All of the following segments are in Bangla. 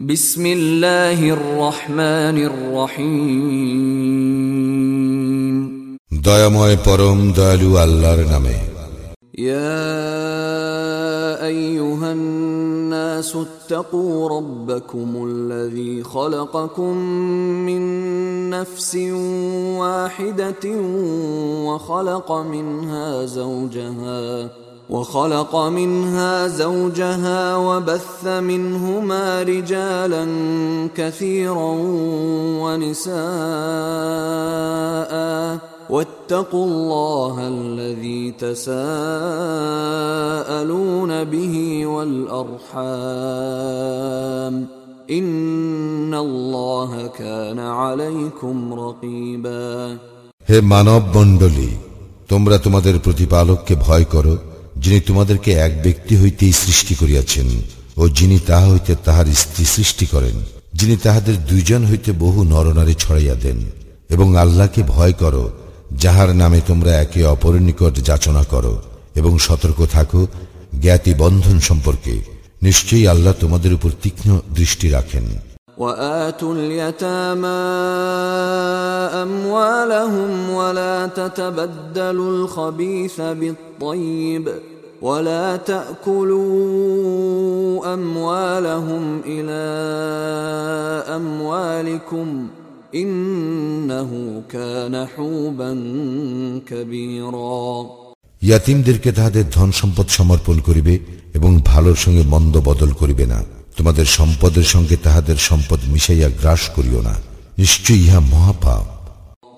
بسم الله الرحمن الرحيم দয়াময় পরম দয়ালু আল্লাহর নামে يا ايها الناس اتقوا ربكم الذي خلقكم من نفس واحده وخلق منها زوجها وخلق منها زوجها وبث منهما رجالا كثيرا ونساء واتقوا الله الذي تساءلون به والارحام ان الله كان عليكم رقيبا হে মানব মণ্ডলী তোমরা তোমাদের প্রতিপালককে ভয় করো যিনি তোমাদেরকে এক ব্যক্তি হইতেই সৃষ্টি করিয়াছেন ও যিনি তাহা হইতে তাহার স্ত্রী সৃষ্টি করেন যিনি তাহাদের দুইজন হইতে বহু নরনারী ছড়াইয়া দেন এবং আল্লাহকে ভয় করো যাহার নামে তোমরা একে অপরের নিকট যাচনা করো এবং সতর্ক থাকো জ্ঞাতি বন্ধন সম্পর্কে নিশ্চয়ই আল্লাহ তোমাদের উপর তীক্ষ্ণ দৃষ্টি রাখেন وآتوا اليتامى أموالهم ولا تتبدلوا الخبيث بالطيب ولا تأكلوا أموالهم إلى أموالكم إنه كان حوبا كبيرا ইয়াতিমদেরকে তাহাদের ধন সম্পদ সমর্পণ করিবে এবং ভালোর সঙ্গে মন্দ বদল করিবে না তোমাদের সম্পদের সঙ্গে তাহাদের সম্পদ মিশাইয়া গ্রাস করিও না নিশ্চয়ই ইহা মহাপাপ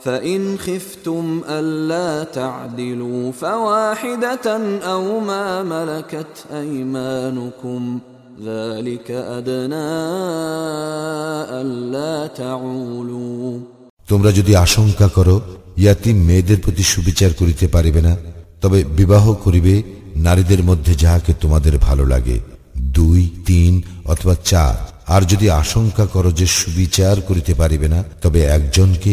فإن خفتم ألا تعدلوا فواحدة أو ما ملكت أيمانكم ذلك أدنى ألا تعولوا তোমরা যদি আশঙ্কা করো ইয়াতিম মেয়েদের প্রতি সুবিচার করিতে পারিবে না তবে বিবাহ করিবে নারীদের মধ্যে যাহাকে তোমাদের ভালো লাগে দুই তিন অথবা চার আর যদি আশঙ্কা করো যে সুবিচার করিতে পারিবে না তবে একজনকে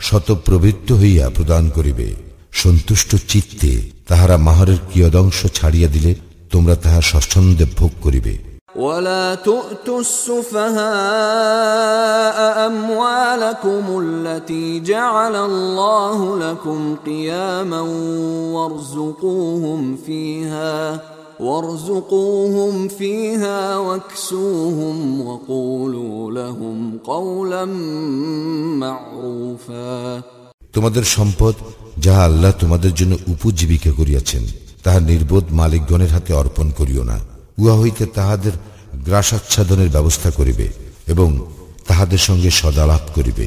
শতপ্রবৃত্ত হইয়া প্রদান করিবে সন্তুষ্ট চিত্তে তাহারা মাহরের কিয়দংশ ছাড়িয়া দিলে তোমরা তাহা স্বচ্ছন্দে ভোগ করিবে ولا تؤتوا السفهاء أموالكم التي جعل الله لكم قياما وارزقوهم فيها وارزقوهم فيها واكسوهم وقولوا لهم قولا معروفا তোমাদের সম্পদ যাহা আল্লাহ তোমাদের জন্য উপজীবিকা করিয়াছেন তাহা নির্বোধ মালিকগণের হাতে অর্পণ করিও না উহা হইতে তাহাদের গ্রাসাচ্ছাদনের ব্যবস্থা করিবে এবং তাহাদের সঙ্গে সদালাপ করিবে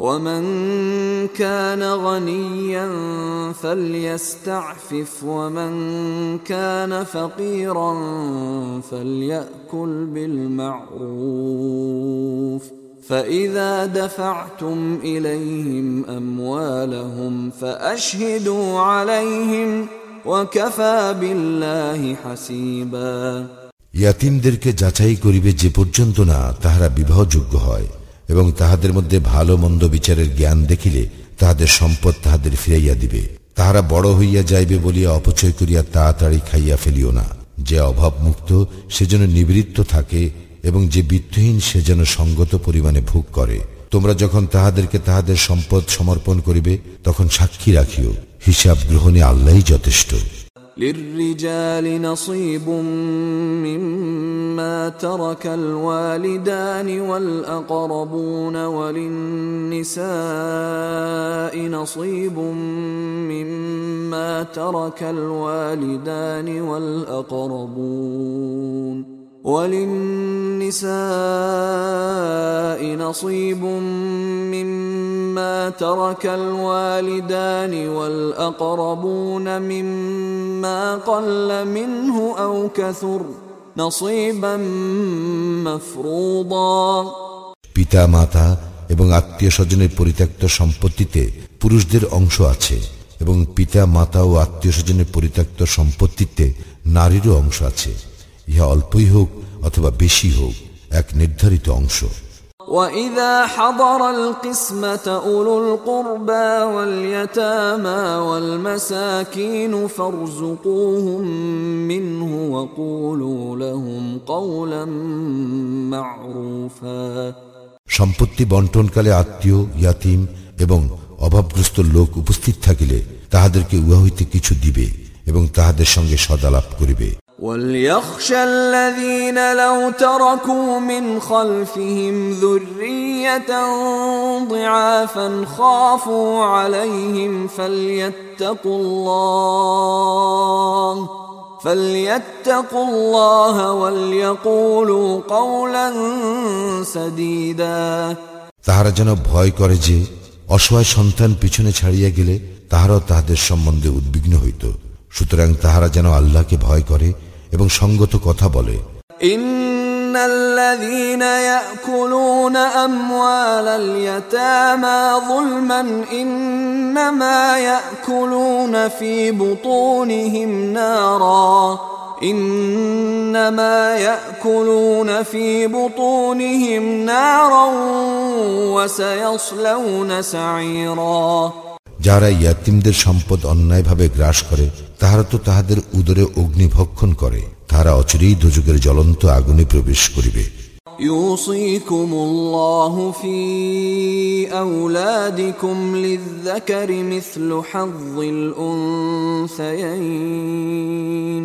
ومن كان غنيا فليستعفف ومن كان فقيرا فليأكل بالمعروف فإذا دفعتم إليهم أموالهم فأشهدوا عليهم وكفى بالله حسيبا ইয়াতিমদেরকে যাচাই করিবে যে পর্যন্ত না তাহারা বিবাহযোগ্য হয় এবং তাহাদের মধ্যে ভালো মন্দ বিচারের জ্ঞান দেখিলে তাহাদের সম্পদ তাহাদের ফিরাইয়া দিবে। তাহারা বড় হইয়া যাইবে বলিয়া অপচয় করিয়া তাড়াতাড়ি খাইয়া ফেলিও না। যে অভাব মুক্ত সে যেন নিবৃত্ত থাকে এবং যে বিত্তহীন, সে যেন সঙ্গত পরিমাণে ভোগ করে। তোমরা যখন তাহাদেরকে তাহাদের সম্পদ সমর্পণ করিবে, তখন সাক্ষী রাখিও, হিসাব গ্রহণে আল্লাহ যথেষ্ট। للرجال نصيب مما ترك الوالدان والأقربون وللنساء نصيب مما ترك الوالدان والأقربون. وللنساء نصيب مما ترك الوالدان والأقربون مما قل منه أو كثر نصيبا مفروضا পিতা মাতা এবং আত্মীয় স্বজনের পরিত্যক্ত সম্পত্তিতে পুরুষদের অংশ আছে এবং পিতা মাতা ও আত্মীয় স্বজনের পরিত্যক্ত সম্পত্তিতে নারীরও অংশ আছে ইহা অল্পই হোক অথবা বেশি হোক এক নির্ধারিত অংশ وإذا حضر القسمة أولو القربى واليتامى والمساكين فارزقوهم منه وقولوا لهم قولا معروفا সম্পত্তি বন্টনকালে আত্মীয় ইয়াতিম এবং অভাবগ্রস্ত লোক উপস্থিত থাকিলে তাহাদেরকে উহা হইতে কিছু দিবে এবং তাহাদের সঙ্গে সদালাপ করিবে وليخشى الذين لو تركوا من خلفهم ذرية ضعافا خافوا عليهم فليتقوا الله فليتقوا الله وليقولوا قولا سديدا তাহারা যেন ভয় করে যে অসহায় সন্তান পিছনে ছাড়িয়া গেলে তাহারাও তাহাদের সম্বন্ধে উদ্বিগ্ন হইত সুতরাং তাহারা যেন আল্লাহকে ভয় করে এবং সঙ্গত কথা বলে إن الذين يأكلون أموال اليتامى ظلما إنما يأكلون في بطونهم نارا إنما يأكلون في بطونهم نارا وسيصلون سعيرا যারা ইয়াতিমদের সম্পদ অন্যায়ভাবে গ্রাস করে তাহারা তো তাহাদের উদরে অগ্নিভক্ষণ করে তাহারা অচিরেই দুযুগের জ্বলন্ত আগুনে প্রবেশ করিবে يوصيكم الله في أولادكم للذكر مثل حظ الأنثيين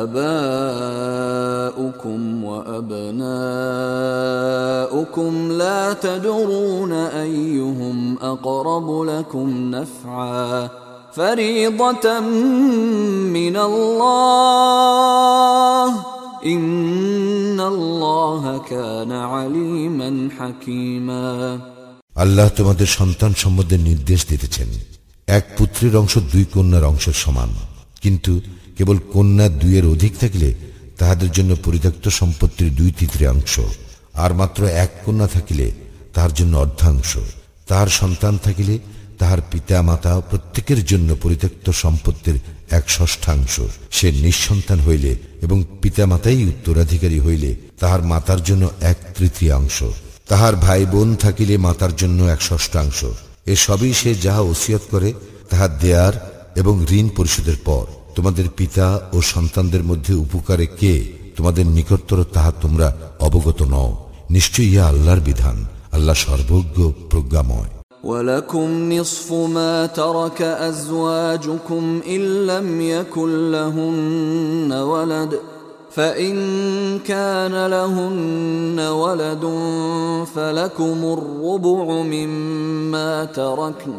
آباؤكم وأبناؤكم لا تدرون أيهم أقرب لكم نفعا فريضة من الله إن الله كان عليما حكيما আল্লাহ তোমাদের সন্তান সম্বন্ধে নির্দেশ দিতেছেন এক পুত্রের অংশ দুই কন্যার অংশের সমান কিন্তু কেবল কন্যা দুইয়ের অধিক থাকলে তাহাদের জন্য পরিত্যক্ত সম্পত্তির দুই তৃতীয়াংশ আর মাত্র এক কন্যা থাকিলে তাহার জন্য অর্ধাংশ। তাহার সন্তান থাকিলে তাহার পিতা মাতা প্রত্যেকের জন্য পরিত্যক্ত সম্পত্তির এক ষষ্ঠাংশ। সে নিঃসন্তান হইলে এবং পিতা মাতাই উত্তরাধিকারী হইলে তাহার মাতার জন্য এক তৃতীয়াংশ তাহার ভাই বোন থাকিলে মাতার জন্য এক ষষ্ঠাংশ। এ সবই সে যাহা ওসিয়ত করে, তাহা দেয়ার এবং ঋণ পরিশোধের পর। তোমাদের পিতা ও সন্তানদের মধ্যে উপকারে কে তোমাদের নিকটতর তাহা তোমরা অবগত নও নিশ্চয়ই ইহা আল্লাহর বিধান আল্লাহ সর্বজ্ঞ প্রজ্ঞাময় ولكم نصف ما ترك أزواجكم إن لم يكن لهن ولد فإن كان لهن ولد فلكم الربع مما تركن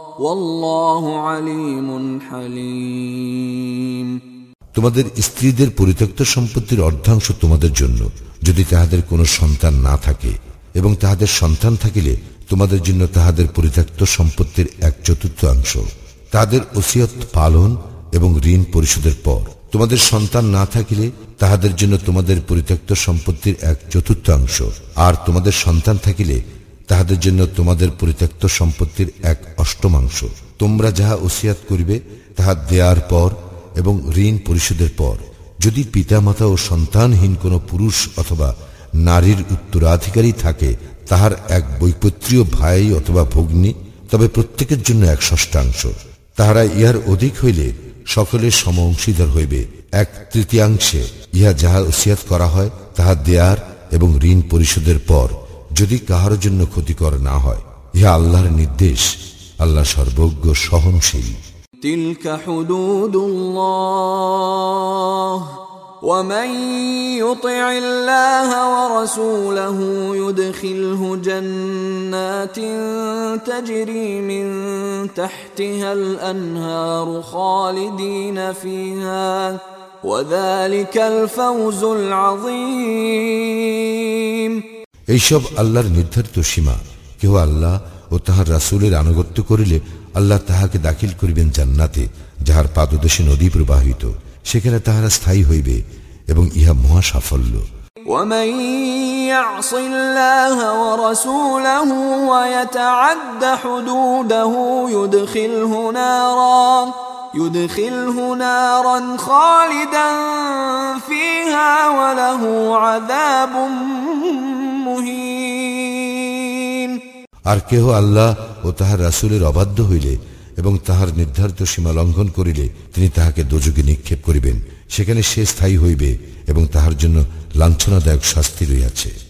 তোমাদের স্ত্রীদের পরিত্যক্ত সম্পত্তির অর্ধাংশ তোমাদের জন্য। যদি তাহাদের কোনো সন্তান না থাকে এবং তাহাদের সন্তান থাকিলে তোমাদের জন্য তাহাদের পরিত্যক্ত সম্পত্তির এক চতুর্থাংশ তাদের ওসিয়ত পালন এবং ঋণ পরিশোধের পর। তোমাদের সন্তান না থাকিলে তাহাদের জন্য তোমাদের পরিত্যক্ত সম্পত্তির এক চতুর্থাংশ আর তোমাদের সন্তান থাকিলে তাহাদের জন্য তোমাদের পরিত্যক্ত সম্পত্তির এক অষ্টমাংশ। তোমরা যাহা ওসিয়াত করিবে, তাহা দেয়ার পর এবং ঋণ পরিশোধের পর। যদি পিতামাতা ও সন্তানহীন কোনো পুরুষ অথবা নারীর উত্তরাধিকারী থাকে, তাহার এক বৈপত্রীয় ভাই অথবা ভগ্নী, তবে প্রত্যেকের জন্য এক ষষ্ঠাংশ। তাহারা ইহার অধিক হইলে সকলের সম অংশীদার হইবে। এক তৃতীয়াংশে ইহা যাহা ওসিয়াত করা হয়, তাহা দেয়ার এবং ঋণ পরিশোধের পর। যদি কাহার জন্য ক্ষতিকর না হয় ইহা আল্লাহর নির্দেশ আল্লাহ সর্বজ্ঞ সহনশীল تلك حدود الله ومن يطع الله ورسوله يدخله جنات تجري من تحتها الانهار خالدين فيها وذلك الفوز العظيم এইসব আল্লাহর নির্ধারিত সীমা কেহ আল্লাহ ও তাহার রাসূলের আনুগত্য করিলে আল্লাহ তাহাকে দাখিল করিবেন জান্নাতে যাহার পাদদেশে নদী প্রবাহিত সেখানে তাহারা স্থায়ী হইবে এবং ইহা মহা সাফল্য ومن يعص الله ورسوله ويتعد حدوده يدخله نارا يدخله نارا خالدا فيها وله عذاب مهين আর কেহ আল্লাহ ও তাহার রাসূলের অবাধ্য হইলে এবং তাহার নির্ধারিত সীমা লঙ্ঘন করিলে তিনি তাহাকে দোজকে নিক্ষেপ করিবেন সেখানে সে স্থায়ী হইবে এবং তাহার জন্য লাঞ্ছনাদায়ক শাস্তি রইয়াছে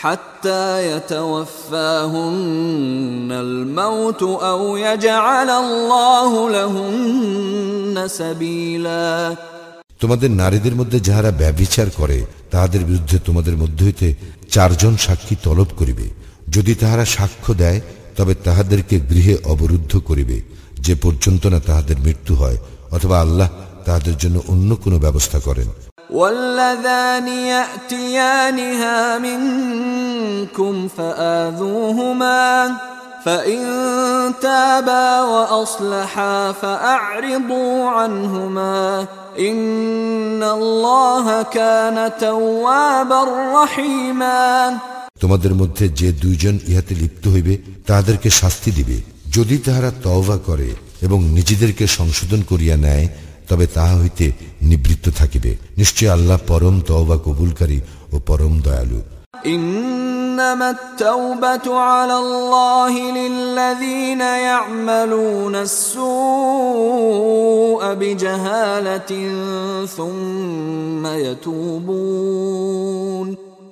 حتى يتوفاهن الموت أو يجعل الله لهن سبيلا তোমাদের নারীদের মধ্যে যাহারা ব্যভিচার করে তাহাদের বিরুদ্ধে তোমাদের মধ্যে হইতে চারজন সাক্ষী তলব করিবে যদি তাহারা সাক্ষ্য দেয় তবে তাহাদেরকে গৃহে অবরুদ্ধ করিবে যে পর্যন্ত না তাহাদের মৃত্যু হয় অথবা আল্লাহ তাহাদের জন্য অন্য কোনো ব্যবস্থা করেন واللذان يأتيانها منكم فآذوهما فإن تابا وأصلحا فأعرضوا عنهما إن الله كان توابا رحيما তোমাদের মধ্যে যে দুইজন ইহাতে লিপ্ত হইবে তাহাদেরকে শাস্তি দিবে যদি তাহারা তওবা করে এবং নিজেদেরকে সংশোধন করিয়া নেয় তবে তাহা হইতে নিবৃত্ত থাকিবে নিশ্চয় আল্লাহ পরম তওবা কবুলকারী ও পরম দয়ালু إنما التوبة على الله للذين يعملون السوء بجهالة ثم يتوبون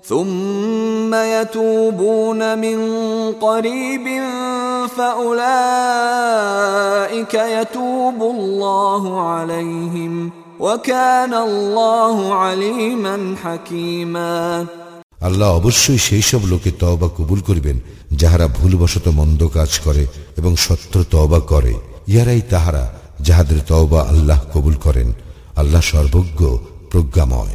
ثم يتوبون من قريب فأولئك يتوب الله عليهم وكان الله عليما حكيما আল্লাহ অবশ্যই সেই সব লোকে তওবা কবুল করিবেন যাহারা ভুলবশত মন্দ কাজ করে এবং সত্য তওবা করে ইহারাই তাহারা যাহাদের তওবা আল্লাহ কবুল করেন আল্লাহ সর্বজ্ঞ প্রজ্ঞাময়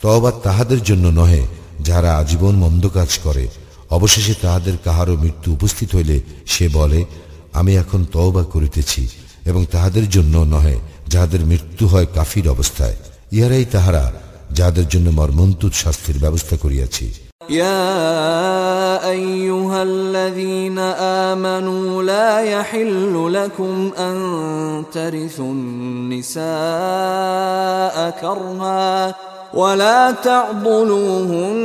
তবা তাহাদের জন্য নহে, যারা আজীবন মন্দ কাজ করে। অবশেষে তাহাদের কাহারও মৃত্যু উপস্থিত হইলে সে বলে, আমি এখন তওবা করিতেছি এবং তাহাদের জন্য নহে, যাহাদের মৃত্যু হয় কাফির অবস্থায়। ইহারাই তাহারা, যাদের জন্য মর্মন্তুৎ শাস্তির ব্যবস্থা করিয়াছি। يا أيها الذين آمنوا لا يحل لكم أن ترثوا النساء كرها ولا تعضلوهن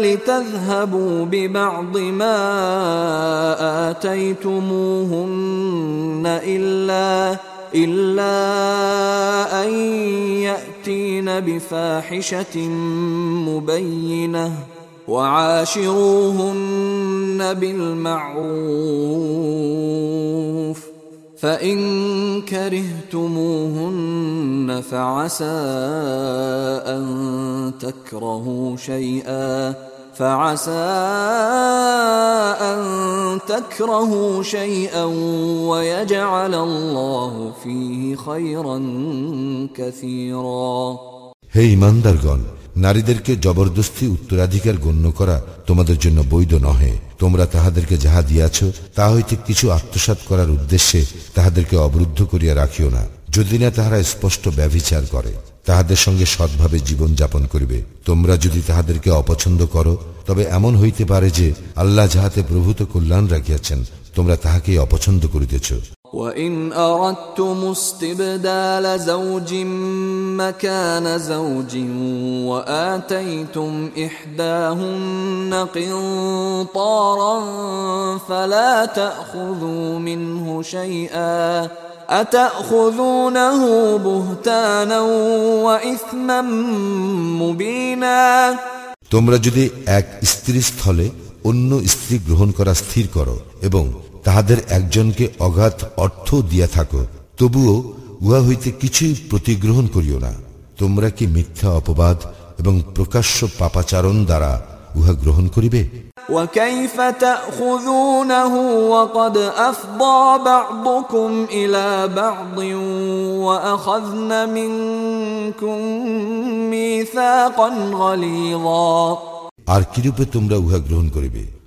لتذهبوا ببعض ما آتيتموهن إلا إلا أن يأتين بفاحشة مبينة. وعاشروهن بالمعروف فإن كرهتموهن فعسى أن تكرهوا شيئا فعسى أن تكرهوا شيئا ويجعل الله فيه خيرا كثيرا هي hey, من নারীদেরকে জবরদস্তি উত্তরাধিকার গণ্য করা তোমাদের জন্য বৈধ নহে। তোমরা তাহাদেরকে যাহা দিয়াছ তা হইতে কিছু আত্মসাত করার উদ্দেশ্যে তাহাদেরকে অবরুদ্ধ করিয়া রাখিও না। যদি না তাহারা স্পষ্ট ব্যভিচার করে, তাহাদের সঙ্গে সৎভাবে জীবন যাপন করিবে। তোমরা যদি তাহাদেরকে অপছন্দ করো, তবে এমন হইতে পারে যে আল্লাহ যাহাতে প্রভূত কল্যাণ রাখিয়াছেন, তোমরা তাহাকেই অপছন্দ করিতেছ। وإن أردتم استبدال زوج مكان زوج وآتيتم إحداهن قنطارا فلا تأخذوا منه شيئا أتأخذونه بهتانا وإثما مبينا তোমরা যদি এক স্ত্রী স্থলে অন্য স্ত্রী গ্রহণ করা স্থির করো এবং তাহাদের একজনকে অগাধ অর্থ দিয়া থাকো তবুও উহা হইতে কিছুই প্রতিগ্রহণ করিও না তোমরা কি মিথ্যা অপবাদ এবং প্রকাশ্য পাপাচারণ দ্বারা উহা গ্রহণ করিবে وكيف تأخذونه وقد أفضى بعضكم إلى بعض وأخذن منكم ميثاقا غليظا আর কিরূপে তোমরা উহা গ্রহণ করিবে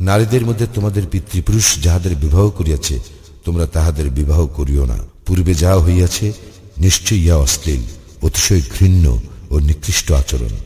নারীদের মধ্যে তোমাদের পিতৃপুরুষ যাহাদের বিবাহ করিয়াছে, তোমরা তাহাদের বিবাহ করিও না। পূর্বে যাহা হইয়াছে, নিশ্চয়ই ইয়া অশ্লীল, অতিশয় ঘৃণ্য ও নিকৃষ্ট আচরণ।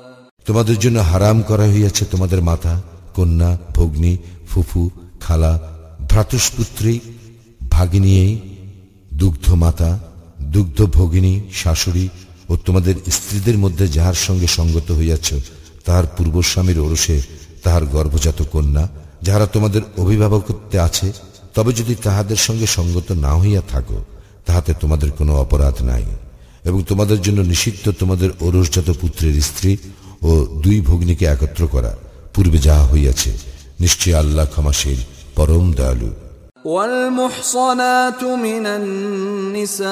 তোমাদের জন্য হারাম করা হইয়াছে তোমাদের মাতা, কন্যা, ভগ্নী, ফুফু, খালা, ভ্রাতুষ্পুত্রী, ভাগিনী, দুগ্ধ মাতা, দুগ্ধ ভগিনী, শাশুড়ি ও তোমাদের স্ত্রীদের মধ্যে যাহার সঙ্গে সঙ্গত হইয়াছ, তাহার পূর্বস্বামীর ওরসে তাহার গর্ভজাত কন্যা, যাহারা তোমাদের অভিভাবকত্বে আছে, তবে যদি তাহাদের সঙ্গে সঙ্গত না হইয়া থাকো, তাহাতে তোমাদের কোনো অপরাধ নাই। এবং তোমাদের জন্য নিষিদ্ধ তোমাদের ওরসজাত পুত্রের স্ত্রী ও দুই ভগ্নীকে একত্র করা পূর্বে যাহা হইয়াছে নিশ্চয় আল্লাহ ক্ষমাশীল পরম দয়ালু والمحصنات من النساء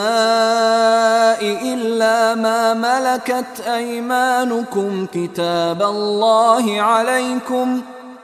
إلا ما ملكت أيمانكم كتاب الله عليكم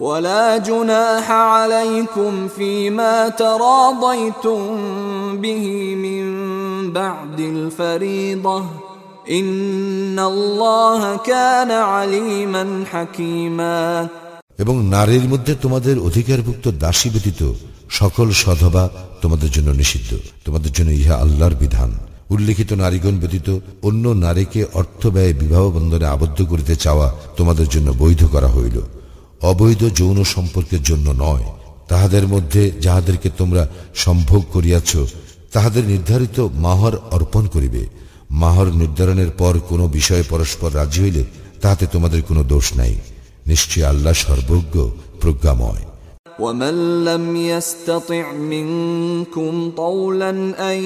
ولا جناح عليكم فيما تراضيتم به من بعد الفريضة إن الله كان عليما حكيما এবং নারীর মধ্যে তোমাদের অধিকারভুক্ত দাসী ব্যতীত সকল সধবা তোমাদের জন্য নিষিদ্ধ তোমাদের জন্য ইহা আল্লাহর বিধান উল্লেখিত নারীগণ ব্যতীত অন্য নারীকে অর্থ ব্যয় বিবাহ বন্ধনে আবদ্ধ করিতে চাওয়া তোমাদের জন্য বৈধ করা হইল অবৈধ যৌন সম্পর্কের জন্য নয় তাহাদের মধ্যে যাহাদেরকে তোমরা সম্ভোগ করিয়াছ তাহাদের নির্ধারিত মাহর অর্পণ করিবে মাহর নির্ধারণের পর কোনো বিষয়ে পরস্পর রাজি হইলে তাহাতে তোমাদের কোনো দোষ নাই নিশ্চয় আল্লাহ সর্বজ্ঞ প্রজ্ঞাময় ومن لم يستطع منكم طولا ان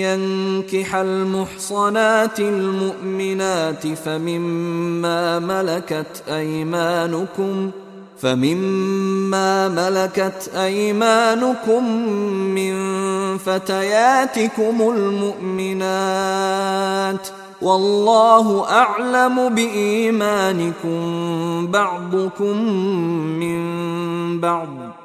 ينكح المحصنات المؤمنات فمما ملكت ايمانكم فمما ملكت ايمانكم من فتياتكم المؤمنات والله اعلم بايمانكم بعضكم من بعض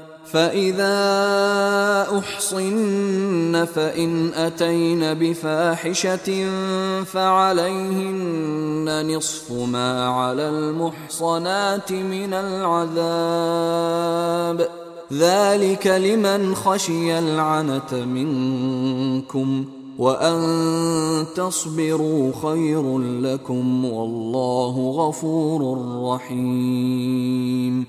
فإذا أحصن فإن أتين بفاحشة فعليهن نصف ما على المحصنات من العذاب ذلك لمن خشي العنة منكم وأن تصبروا خير لكم والله غفور رحيم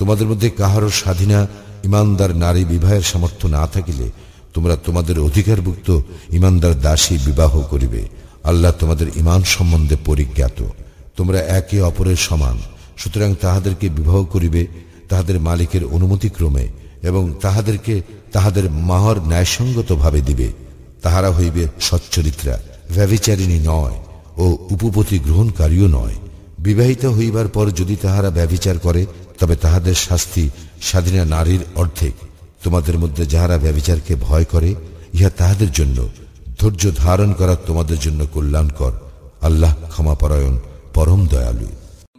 তোমাদের মধ্যে কাহারও স্বাধীনা ইমানদার নারী বিবাহের সামর্থ্য না থাকিলে তোমরা তোমাদের অধিকারভুক্ত ইমানদার দাসী বিবাহ করিবে। আল্লাহ তোমাদের ইমান সম্বন্ধে পরিজ্ঞাত। তোমরা একে অপরের সমান, সুতরাং তাহাদেরকে বিবাহ করিবে তাহাদের মালিকের অনুমতিক্রমে এবং তাহাদেরকে তাহাদের মাহর ন্যায়সঙ্গতভাবে দিবে। তাহারা হইবে সচ্চরিত্রা ব্যবিচারিণী নয় ও উপপতি গ্রহণকারীও নয়। বিবাহিত হইবার পর যদি তাহারা ব্যবিচার করে, তবে তাহাদের শাস্তি স্বাধীনা নারীর অর্ধেক তোমাদের মধ্যে যাহারা ব্যবিচারকে ভয় করে ইহা তাহাদের জন্য ধৈর্য ধারণ করা তোমাদের জন্য কল্যাণকর আল্লাহ ক্ষমাপরায়ণ পরম দয়ালু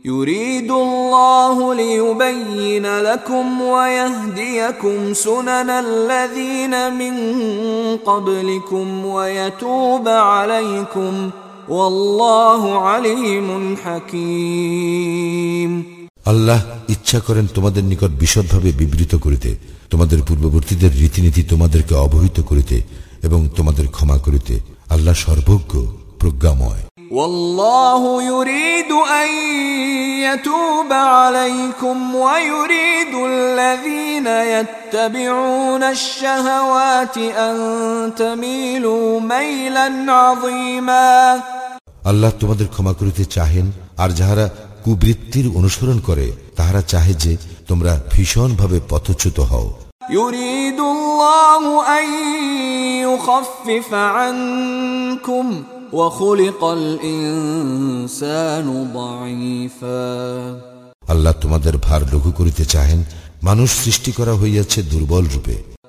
يريد الله ليبين لكم ويهديكم سنن الذين من قبلكم ويتوب عليكم والله عليم حكيم আল্লাহ ইচ্ছা করেন তোমাদের নিকট বিশদভাবে বিবৃত করিতে তোমাদের পূর্ববর্তীদের রীতিনীতি তোমাদেরকে অবহিত করিতে এবং তোমাদের ক্ষমা করিতে আল্লাহ সর্বজ্ঞ প্রজ্ঞাময় والله يريد أن يتوب عليكم ويريد الذين يتبعون الشهوات أن تميلوا ميلا عظيما আল্লাহ তোমাদের ক্ষমা করিতে চাহেন আর যাহারা কুবৃত্তির অনুসরণ করে তাহারা চাহে যে তোমরা ভীষণভাবে পথচ্যুত হও يريد الله أن يخفف عنكم وخلق الإنسان ضعيفا আল্লাহ তোমাদের ভার লঘু করিতে চাহেন মানুষ সৃষ্টি করা হইয়াছে দুর্বল রূপে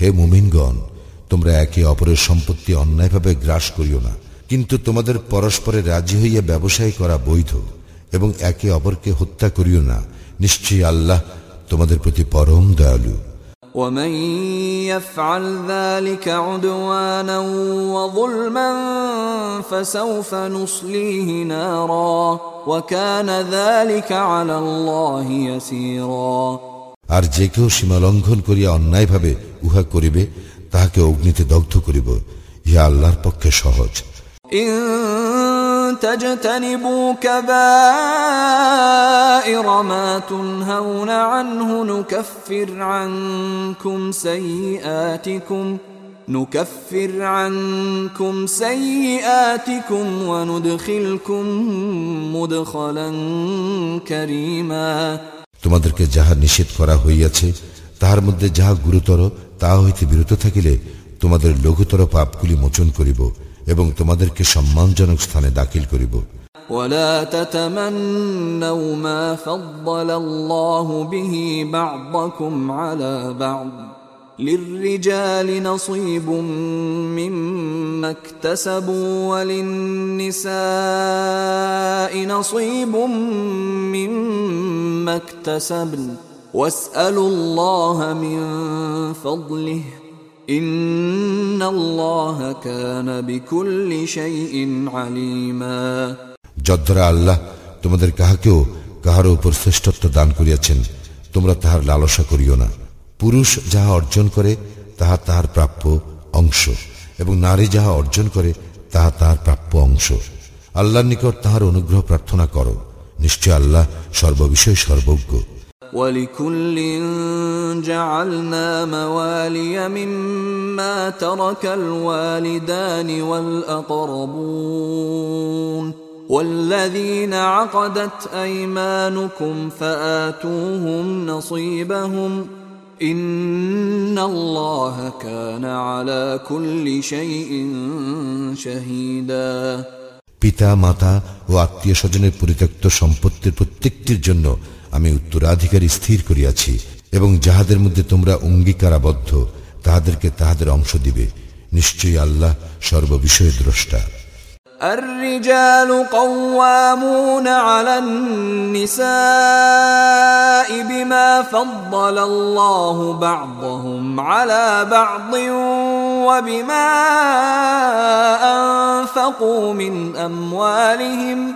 হে মুমিনগণ, তোমরা একে অপরের সম্পত্তি অন্যায়ভাবে গ্রাস করিও না, কিন্তু তোমাদের পরস্পরে রাজি হইয়া ব্যবসায় করা বৈধ, এবং একে অপরকে হত্যা করিও না। নিশ্চয়ই আল্লাহ তোমাদের প্রতি পরম দয়ালু। ومن يفعل ذلك عدوانا وظلما فسوف نصليه نارا وكان ذلك على الله يسيرا আর যে কেউ সীমালঙ্ঘন করিয়া অন্যায়ভাবে উহা করিবে তাহাকে অগ্নিতে দগ্ধ করিব ইহা আল্লাহর পক্ষে সহজ إن تجتنبوا كبائر ما تنهون عنه نكفر عنكم سيئاتكم نكفر عنكم سيئاتكم وندخلكم مدخلا كريما তোমাদেরকে যাহা নিষেধ করা হইয়াছে তাহার মধ্যে যাহা গুরুতর তাহা হইতে বিরত থাকিলে তোমাদের লঘুতর পাপগুলি মোচন করিব এবং তোমাদেরকে সম্মানজনক স্থানে দাখিল করিব ولا تتمنوا ما فضل الله به بعضكم على بعض للرجال نصيب مما اكتسبوا وللنساء نصيب مما اكتسبن واسالوا الله من فضله যদ্দরা আল্লাহ তোমাদের কাহাকেও কাহার উপর শ্রেষ্ঠত্ব দান করিয়াছেন, তোমরা তাহার লালসা করিও না। পুরুষ যাহা অর্জন করে, তাহা তাহার প্রাপ্য অংশ, এবং নারী যাহা অর্জন করে, তাহা তাহার প্রাপ্য অংশ। আল্লাহর নিকট তাহার অনুগ্রহ প্রার্থনা করো। নিশ্চয় আল্লাহ সর্ববিষয়ে সর্বজ্ঞ। ولكل جعلنا موالي مما ترك الوالدان والأقربون والذين عقدت أيمانكم فآتوهم نصيبهم إن الله كان على كل شيء شهيدا পিতা মাতা ও আত্মীয় স্বজনের পরিত্যক্ত সম্পত্তির প্রত্যেকটির জন্য আমি উত্তরাধিকারী স্থির করিয়াছি এবং যাহাদের মধ্যে তোমরা অঙ্গীকারাবদ্ধ তাহাদেরকে তাহাদের অংশ দিবে নিশ্চয়ই আল্লাহ সর্ববিষয়ে দ্রষ্টা الرجال قوامون على النساء بما فضل الله بعضهم على بعض وبما أنفقوا من أموالهم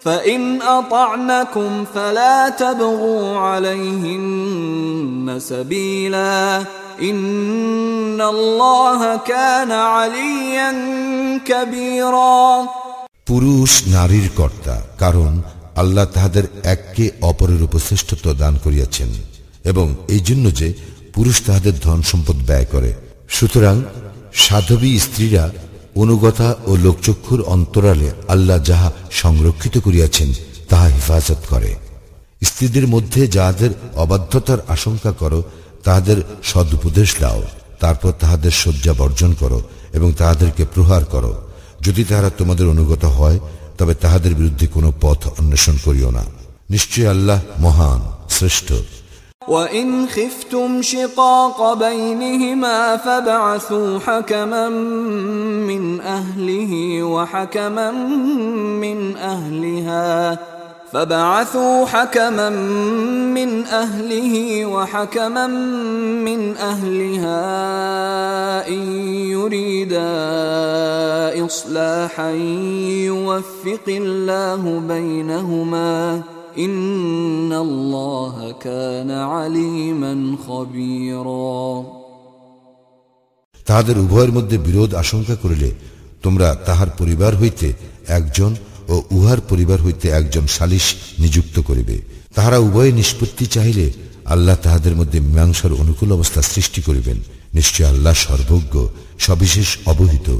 فإن أطعنكم فلا تبغوا عليهن سبيلا إن الله كان عليا كبيرا পুরুষ নারীর কর্তা কারণ আল্লাহ তাহাদের এককে অপরের উপর শ্রেষ্ঠত্ব দান করিয়াছেন এবং এই জন্য যে পুরুষ তাহাদের ধন সম্পদ ব্যয় করে সুতরাং সাধবী স্ত্রীরা অনুগতা ও লোকচক্ষুর অন্তরালে আল্লাহ যাহা সংরক্ষিত করিয়াছেন, তাহা হেফাজত করে। স্ত্রীদের মধ্যে যাহাদের অবাধ্যতার আশঙ্কা করো, তাহাদের সদুপদেশ দাও তারপর তাহাদের শয্যা বর্জন করো এবং তাহাদেরকে প্রহার করো। যদি তাহারা তোমাদের অনুগত হয়, তবে তাহাদের বিরুদ্ধে কোনো পথ অন্বেষণ করিও না। নিশ্চয় আল্লাহ মহান, শ্রেষ্ঠ। وإن خفتم شقاق بينهما فابعثوا حكما من أهله وحكما من أهلها فبعثوا حكما من أهله وحكما من أهلها إن يريدا إصلاحا يوفق الله بينهما তাহাদের উভয়ের মধ্যে বিরোধ আশঙ্কা করিলে তোমরা তাহার পরিবার হইতে একজন ও উহার পরিবার হইতে একজন সালিস নিযুক্ত করিবে। তাহারা উভয়ে নিষ্পত্তি চাহিলে আল্লাহ তাহাদের মধ্যে মীমাংসার অনুকূল অবস্থা সৃষ্টি করিবেন। নিশ্চয় আল্লাহ সর্বজ্ঞ, সবিশেষ অবহিত।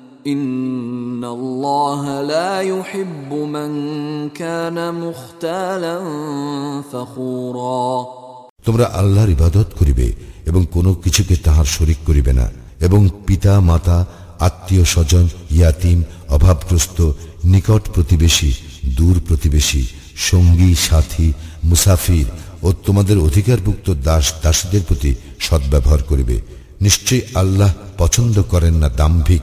إن الله لا يحب من كان مختالا فخورا তোমরা আল্লাহর ইবাদত করিবে এবং কোনো কিছুকে তাহার শরিক করিবে না এবং পিতা মাতা আত্মীয় স্বজন ইয়াতিম অভাবগ্রস্ত নিকট প্রতিবেশী দূর প্রতিবেশী সঙ্গী সাথী মুসাফির ও তোমাদের অধিকারভুক্ত দাস দাসীদের প্রতি সদ্ব্যবহার করিবে নিশ্চয়ই আল্লাহ পছন্দ করেন না দাম্ভিক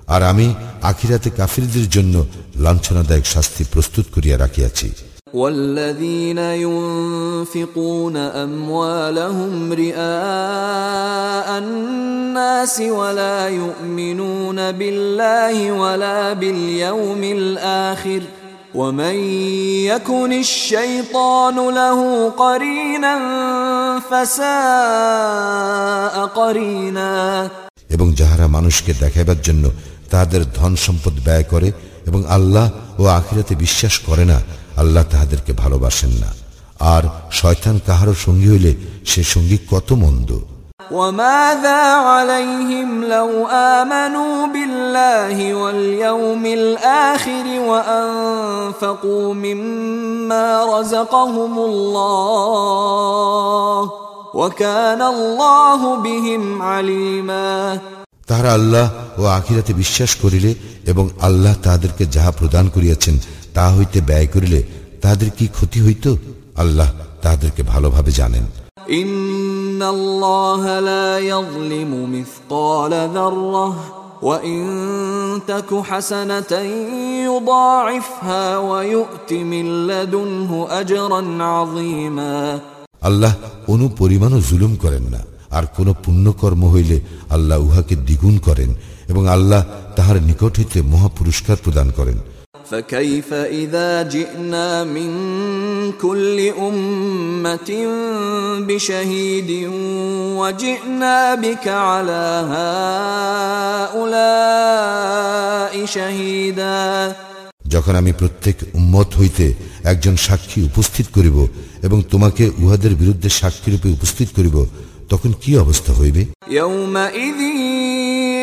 আর আমি আখিরাতে কাফিরদের জন্য লাঞ্ছনাদায়ক শাস্তি প্রস্তুত করিয়া রাখিয়াছি والذين ينفقون أموالهم رئاء الناس ولا يؤمنون بالله ولا باليوم الآخر ومن يكن الشيطان له قرينا فساء قرينا এবং যাহারা মানুষকে দেখাইবার জন্য তাহাদের ধন সম্পদ ব্যয় করে এবং আল্লাহ ও আখিরাতে বিশ্বাস করে না আল্লাহ তাহাদেরকে ভালোবাসেন না আর শয়তান কাহারও সঙ্গী হইলে সে সঙ্গী কত মন্দ وماذا عليهم لو آمنوا بالله واليوم الآخر وأنفقوا مما رزقهم الله وكان الله بهم عليما তাহারা আল্লাহ ও আখিরাতে বিশ্বাস করিলে এবং আল্লাহ তাহাদেরকে যাহা প্রদান করিয়াছেন তাহা হইতে ব্যয় করিলে তাহাদের কি ক্ষতি হইত আল্লাহ তাহাদেরকে ভালোভাবে জানেন إن الله لا يظلم مثقال ذرة وإن تك حسنة يضاعفها ويؤت من لدنه أجرا عظيما আল্লাহ কোনো পরিমাণও জুলুম করেন না আর কোন পুণ্যকর্ম হইলে আল্লাহ উহাকে দ্বিগুণ করেন এবং আল্লাহ তাহার নিকট হইতে মহা পুরস্কার প্রদান করেন فكيف إذا جئنا من كل أمة بشهيد وجئنا بك على هؤلاء شهيدا যখন আমি প্রত্যেক উম্মত হইতে একজন সাক্ষী উপস্থিত করিব এবং তোমাকে উহাদের বিরুদ্ধে সাক্ষীরূপে উপস্থিত করিব তখন কি অবস্থা হইবে يومئذ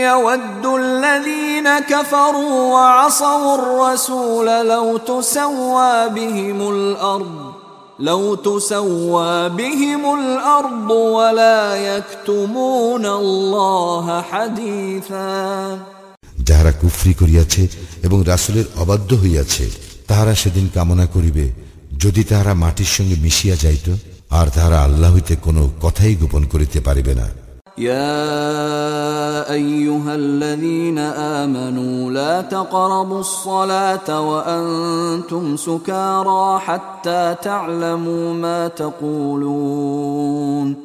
يود الذين كفروا وعصوا الرسول لو تسوى بهم الأرض لو تسوى بهم الأرض ولا يكتمون الله حديثا যাহারা কুফরি করিয়াছে এবং রাসুলের অবাধ্য হইয়াছে তাহারা সেদিন কামনা করিবে যদি তাহারা মাটির সঙ্গে মিশিয়া যাইত আর তাহারা আল্লাহ হইতে কোনো কথাই গোপন করিতে পারিবে না يا ايها الذين امنوا لا تقربوا الصلاه وانتم سكارى حتى تعلموا ما تقولون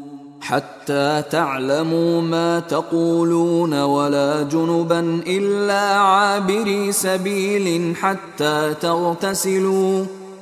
حتى تعلموا ما تقولون ولا جنبا الا عابري سبيل حتى تغتسلوا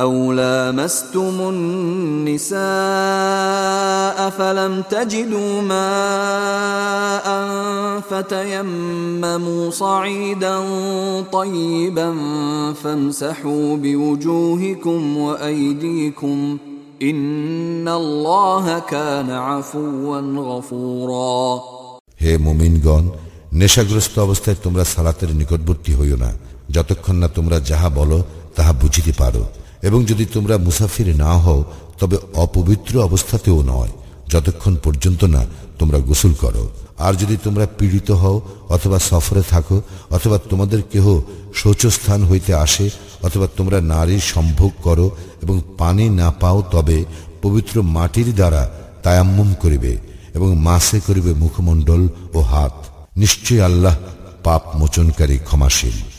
أو لامستم النساء فلم تجدوا ماء فتيمموا صعيدا طيبا فامسحوا بوجوهكم وأيديكم إن الله كان عفوا غفورا হে মুমিনগণ নেশাগ্রস্ত অবস্থায় তোমরা সালাতের নিকটবর্তী হইও না যতক্ষণ না তোমরা যাহা বলো তাহা বুঝিতে পারো এবং যদি তোমরা মুসাফির না হও, তবে অপবিত্র অবস্থাতেও নয়, যতক্ষণ পর্যন্ত না তোমরা গোসল করো। আর যদি তোমরা পীড়িত হও, অথবা সফরে থাকো, অথবা তোমাদের কেহ শৌচস্থান হইতে আসে, অথবা তোমরা নারীর সম্ভোগ করো এবং পানি না পাও, তবে পবিত্র মাটির দ্বারা তায়াম্মুম করিবে এবং মাসে করিবে মুখমণ্ডল ও হাত। নিশ্চয় আল্লাহ পাপ মোচনকারী ক্ষমাশীল।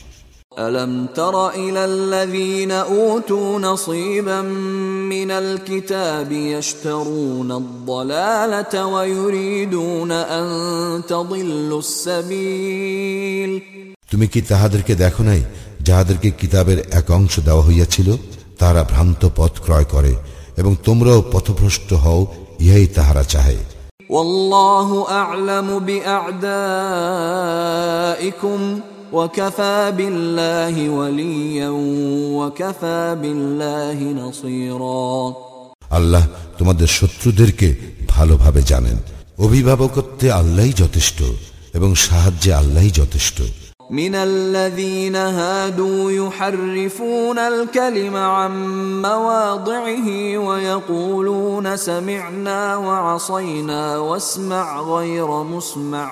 ألم تر إلى الذين أوتوا نصيبا من الكتاب يشترون الضلالة ويريدون أن تضلوا السبيل তুমি কি তাহাদেরকে দেখো নাই যাহাদেরকে কিতাবের এক অংশ দেওয়া হইয়াছিল তাহারা ভ্রান্ত পথ ক্রয় করে এবং তোমরাও পথভ্রষ্ট হও ইহাই তাহারা চাহে والله أعلم بأعدائكم وكفى بالله وليا وكفى بالله نصيرا আল্লাহ তোমাদের শত্রুদেরকে ভালোভাবে জানেন অভিভাবকত্বে আল্লাহই যথেষ্ট এবং সাহায্যে আল্লাহই যথেষ্ট من الذين هادوا يحرفون الكلم عن مواضعه ويقولون سمعنا وعصينا واسمع غير مسمع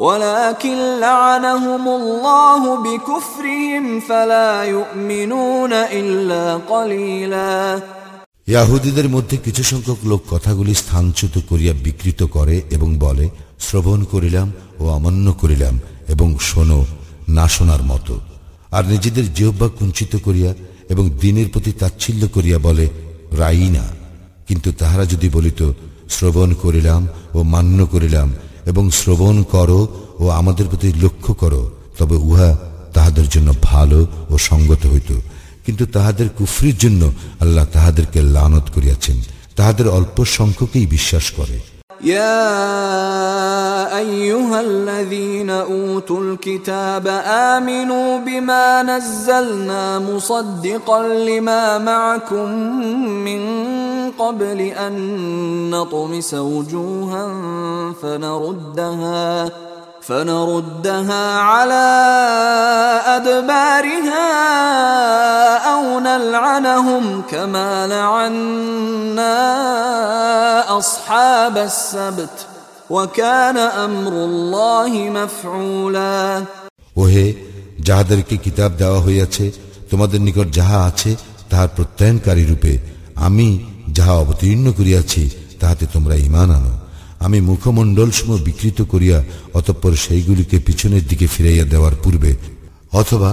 ولكن لعنهم الله بكفرهم فلا يؤمنون إلا قليلاً ইয়াহুদীদের মধ্যে কিছু সংখ্যক লোক কথাগুলি স্থানচ্যুত করিয়া বিকৃত করে এবং বলে শ্রবণ করিলাম ও অমান্য করিলাম এবং শোনো না শোনার মতো আর নিজেদের জিহ্বা কুঞ্চিত করিয়া এবং দিনের প্রতি তাচ্ছিল্য করিয়া বলে রাই না কিন্তু তাহারা যদি বলিত শ্রবণ করিলাম ও মান্য করিলাম এবং শ্রবণ করো ও আমাদের প্রতি লক্ষ্য করো তবে উহা তাহাদের জন্য ভালো ও সঙ্গত হইত কিন্তু তাহাদের কুফরির জন্য আল্লাহ তাহাদেরকে লানত করিয়াছেন তাহাদের অল্প সংখ্যকেই বিশ্বাস করে يا ايها الذين اوتوا الكتاب امنوا بما نزلنا مصدقا لما معكم من قبل ان نطمس وجوها فنردها فنردها على ادبارها او نلعنهم كما لعنا أصحاب السبت وكان أمر الله مفعولا ওহে যাহাদেরকে কিতাব দেওয়া হইয়াছে তোমাদের নিকট যাহা আছে তাহার প্রত্যয়নকারী রূপে আমি যাহা অবতীর্ণ করিয়াছি, তাহাতে তোমরা ইমান আনো। আমি মুখমণ্ডল সম বিকৃত করিয়া অতঃপর সেইগুলিকে পিছনের দিকে ফিরাইয়া দেওয়ার পূর্বে, অথবা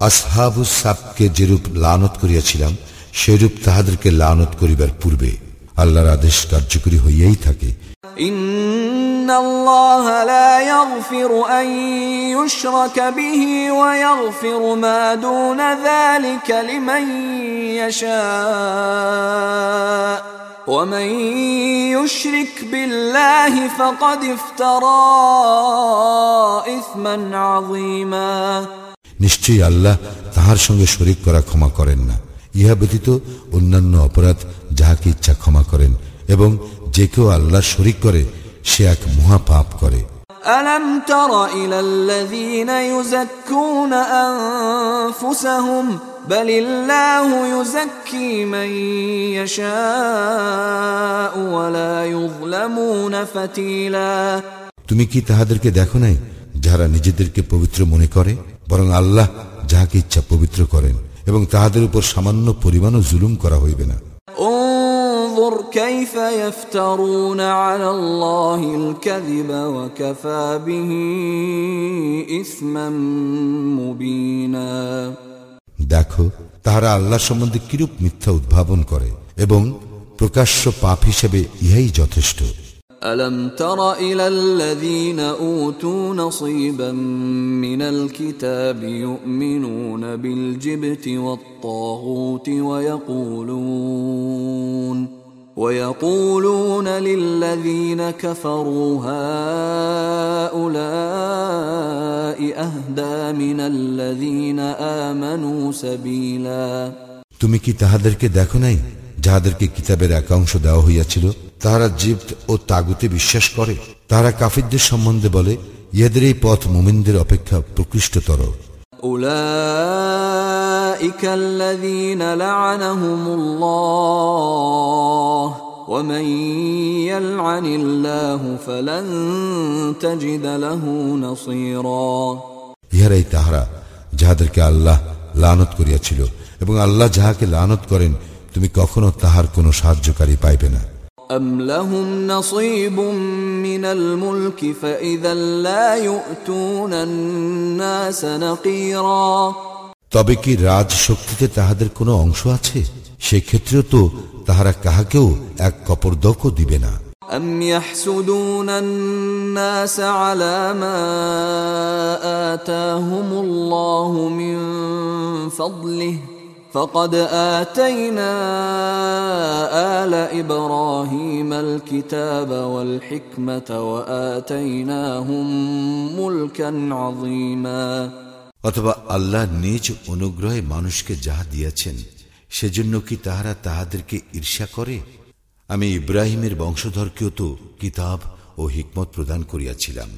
আসহাবু সাপকে যেরূপ লানত করিয়াছিলাম, সেরূপ তাহাদেরকে লানত করিবার পূর্বে আল্লাহর আদেশ কার্যকরী হইয়াই থাকে। إن الله لا يغفر أن يشرك به ويغفر ما دون ذلك لمن يشاء ومن يشرك بالله فقد افترى إثما عظيما নিশ্চয়ই আল্লাহ তাহার সঙ্গে শরিক করা ক্ষমা করেন না ইহা ব্যতীত অন্যান্য অপরাধ যাহাকে ইচ্ছা ক্ষমা করেন এবং যে কেউ আল্লাহ শরিক করে সে এক মহা পাপ করে ألم تر إلى الذين يزكون أنفسهم بل الله يزكي من يشاء ولا يظلمون فتيلا তুমি কি তাহাদেরকে দেখো নাই যাহারা নিজেদেরকে পবিত্র মনে করে বরং আল্লাহ যাহাকে ইচ্ছা পবিত্র করেন এবং তাহাদের উপর সামান্য পরিমাণও জুলুম করা হইবে না انظر كيف يفترون على الله الكذب وكفى به إثما مبينا দেখো তাহারা আল্লাহ সম্বন্ধে কিরূপ মিথ্যা উদ্ভাবন করে এবং প্রকাশ্য পাপ হিসেবে ইহাই যথেষ্ট ألم تر إلى الذين أوتوا نصيبا من الكتاب يؤمنون بالجبت والطاغوت ويقولون ويقولون للذين كفروا هؤلاء أهدى من الذين آمنوا سبيلا তুমি কি তাহাদেরকে দেখো নাই যাহাদেরকে কিতাবের একাংশ দেওয়া হইয়াছিল তাহারা জিপ্ত ও তাগুতে বিশ্বাস করে তাহারা কাফিরদের সম্বন্ধে বলে ইহাদের এই পথ মুমিনদের অপেক্ষা প্রকৃষ্টতর أولئك الذين لعنهم الله ومن يلعن الله فلن تجد له نصيرا ইহারাই তাহারা যাহাদেরকে আল্লাহ লানত করিয়াছিল এবং আল্লাহ যাহাকে লানত করেন তুমি কখনো তাহার কোনো সাহায্যকারী পাইবে না أم لهم نصيب من الملك فإذا لا يؤتون الناس نقيرا তবে কি রাজ শক্তিতে তাহাদের কোনো অংশ আছে সেক্ষেত্রেও তো তাহারা কাহাকেও এক কপরদকও দিবে না أم يحسدون الناس على ما آتاهم الله من فضله فقد آتينا آل إبراهيم الكتاب والحكمة وآتيناهم ملكا عظيما অথবা আল্লাহ নিজ অনুগ্রহে মানুষকে যাহা দিয়াছেন সেজন্য কি তাহারা তাহাদেরকে ঈর্ষা করে আমি ইব্রাহিমের বংশধরকেও তো কিতাব ও হিকমত প্রদান করিয়াছিলাম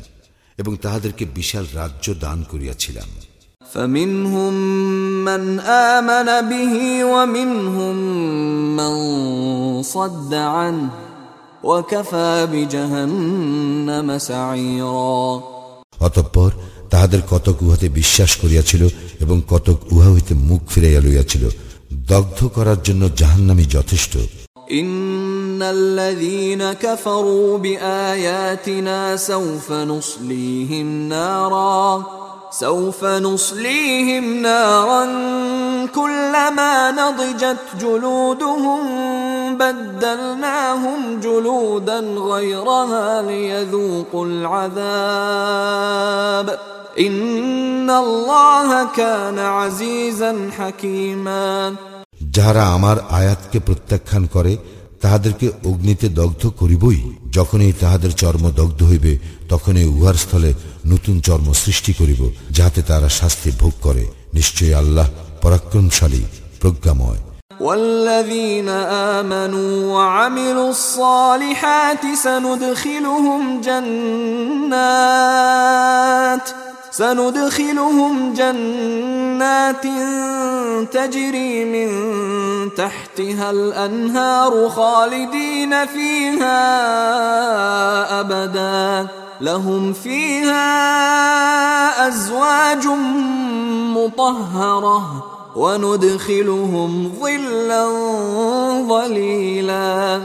এবং তাহাদেরকে বিশাল রাজ্য দান করিয়াছিলাম فمنهم من آمن به ومنهم من صد عنه وكفى بجهنم سعيرا অতঃপর তাহাদের কতক উহাতে বিশ্বাস করিয়াছিল এবং কতক উহা হইতে মুখ ফিরাইয়া লইয়াছিল দগ্ধ করার জন্য জাহান্নামি যথেষ্ট إن الذين كفروا بآياتنا سوف نصليهم نارا سوف نصليهم نارا كلما نضجت جلودهم بدلناهم جلودا غيرها ليذوقوا العذاب إن الله كان عزيزا حكيما যাহারা আমার আয়াতকে প্রত্যাখ্যান করে তাহাদেরকে অগ্নিতে দগ্ধ করিবই যখনই তাহাদের চর্ম দগ্ধ হইবে তখনই উহার স্থলে নতুন চর্ম সৃষ্টি করিব যাহাতে তারা শাস্তি ভোগ করে নিশ্চয়ই আল্লাহ পরাক্রমশালী প্রজ্ঞাময় والذين آمنوا وعملوا الصالحات سندخلهم جنات سندخلهم جنات جنات تجري من تحتها الانهار خالدين فيها ابدا لهم فيها ازواج مطهره وندخلهم ظلا ظليلا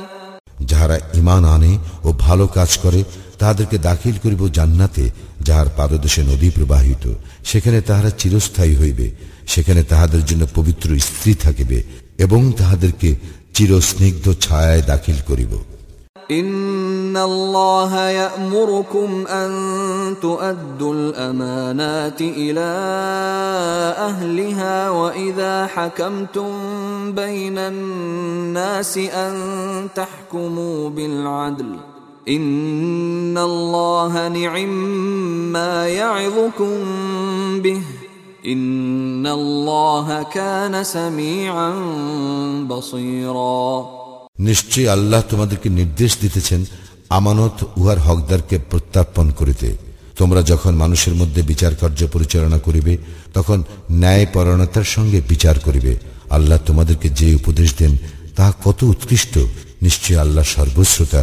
যাহারা ইমান আনে ও ভালো কাজ করে তাহাদেরকে দাখিল করিব জান্নাতে যাহার পাদদেশে নদী প্রবাহিত সেখানে তাহারা চিরস্থায়ী হইবে সেখানে তাহাদের জন্য পবিত্র স্ত্রী থাকিবে এবং তাহাদেরকে চিরস্নিগ্ধ ছায়ায় দাখিল করিব إن الله يأمركم أن تؤدوا الأمانات إلى أهلها وإذا حكمتم بين الناس أن تحكموا بالعدل إن الله نعم ما يعظكم به إن الله كان سميعا بصيراً নিশ্চয়ই আল্লাহ তোমাদেরকে নির্দেশ দিতেছেন আমানত উহার হকদারকে প্রত্যাপন করিতে তোমরা যখন মানুষের মধ্যে বিচার কার্য পরিচালনা করিবে তখন ন্যায় পরায়ণতার সঙ্গে বিচার করিবে আল্লাহ তোমাদেরকে যে উপদেশ দেন তাহা কত উৎকৃষ্ট নিশ্চয় আল্লাহ সর্বশ্রোতা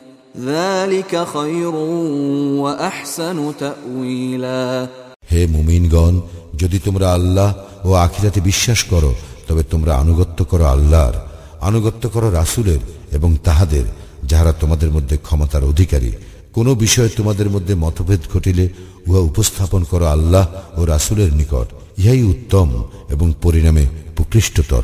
হে মুমিনগণ, যদি তোমরা আল্লাহ ও আখিরাতে বিশ্বাস করো, তবে তোমরা আনুগত্য করো আল্লাহর, আনুগত্য করো রাসুলের এবং তাহাদের, যাহারা তোমাদের মধ্যে ক্ষমতার অধিকারী। কোন বিষয়ে তোমাদের মধ্যে মতভেদ ঘটিলে উহা উপস্থাপন করো আল্লাহ ও রাসুলের নিকট। ইহাই উত্তম এবং পরিণামে প্রকৃষ্টতর।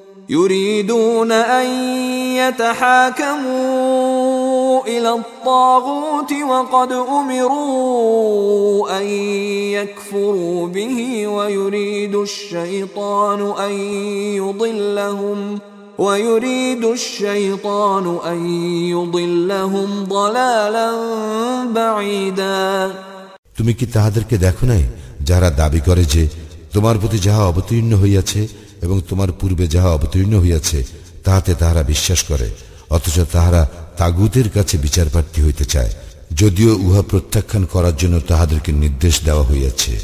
يريدون أن يتحاكموا إلى الطاغوت وقد أمروا أن يكفروا به ويريد الشيطان أن يضلهم ويريد الشيطان أن يضلهم ضلالا بعيدا তুমি কি তাহাদেরকে দেখো নাই যারা দাবি করে যে তোমার প্রতি যাহা অবতীর্ণ হইয়াছে এবং তোমার পূর্বে যাহা অবতীর্ণ হইয়াছে, তাহাতে তাহারা বিশ্বাস করে, অথচ তাহারা তাগুতের কাছে বিচারপ্রার্থী হইতে চায়। যদিও উহা প্রত্যাখ্যান করার জন্য তাহাদেরকে নির্দেশ দেওয়া হইয়াছে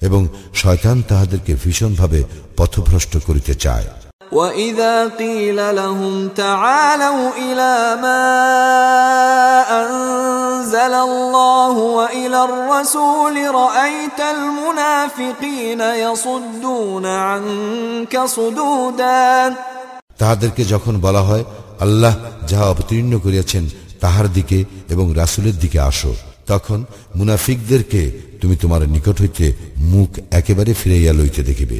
এবং শয়তান তাহাদেরকে ভীষণভাবে পথভ্রষ্ট করিতে চায়। وإذا قيل لهم تعالوا إلى ما أنزل الله وإلى الرسول رأيت المنافقين يصدون عنك صدودا তাহাদেরকে যখন বলা হয় আল্লাহ যাহা অবতীর্ণ করিয়াছেন তাহার দিকে এবং রাসুলের দিকে আসো তখন মুনাফিকদেরকে তুমি তোমার নিকট হইতে মুখ একেবারে ফিরাইয়া লইতে দেখিবে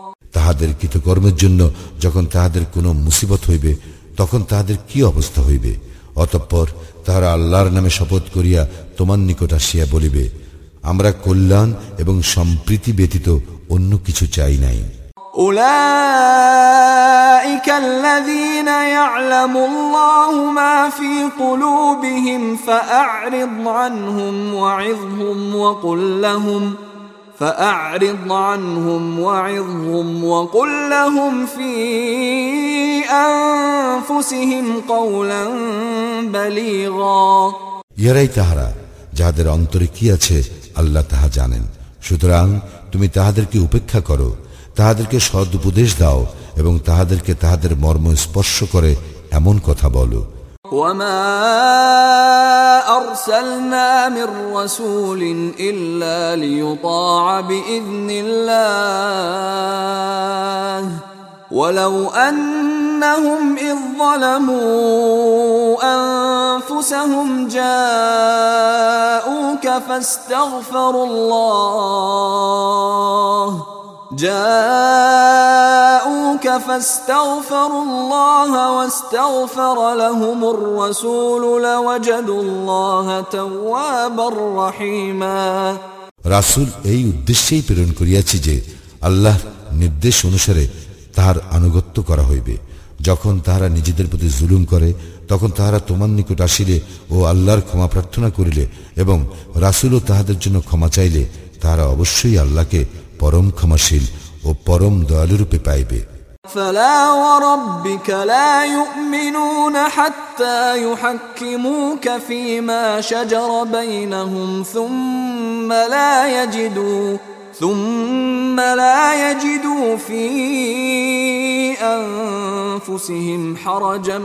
তাহাদের কৃতকর্মের জন্য যখন তাহাদের কোনো মুসিবত হইবে তখন তাহাদের কি অবস্থা হইবে অতঃপর তাহারা আল্লাহর নামে শপথ করিয়া তোমার নিকট আসিয়া বলিবে আমরা কল্যাণ এবং সম্প্রীতি ব্যতীত অন্য কিছু চাই নাই أولئك الذين يعلم الله ما في قلوبهم فأعرض عنهم وعظهم وقل لهم فأعرض عنهم وعظهم وقل لهم في أنفسهم قولا بليغا ইহারাই তাহারা যাহাদের অন্তরে কি আছে আল্লাহ তাহা জানেন সুতরাং তুমি তাহাদেরকে উপেক্ষা করো তাহাদেরকে সদ উপদেশ দাও এবং তাহাদেরকে তাহাদের মর্ম স্পর্শ করে এমন কথা বলো وما أرسلنا من رسول إلا ليطاع بإذن الله ولو أنهم إذ ظلموا أنفسهم جاءوك فاستغفروا الله جاءوك فاستغفروا الله واستغفر لهم الرسول لوجدوا الله توابا رحيما রাসূল এই উদ্দেশ্যেই প্রেরণ করিয়াছি যে আল্লাহ নির্দেশ অনুসারে তাহার আনুগত্য করা হইবে যখন তাহারা নিজেদের প্রতি জুলুম করে তখন তাহারা তোমার নিকট আসিলে ও আল্লাহর ক্ষমা প্রার্থনা করিলে এবং রাসূলও তাহাদের জন্য ক্ষমা চাইলে তাহারা অবশ্যই আল্লাহকে পরম ক্ষমাশীল ও পরম দয়ালুরূপে পাইবে فلا وربك لا يؤمنون حتى يحكموك فيما شجر بينهم ثم لا يجدوا ثم لا يجدوا في أنفسهم حرجا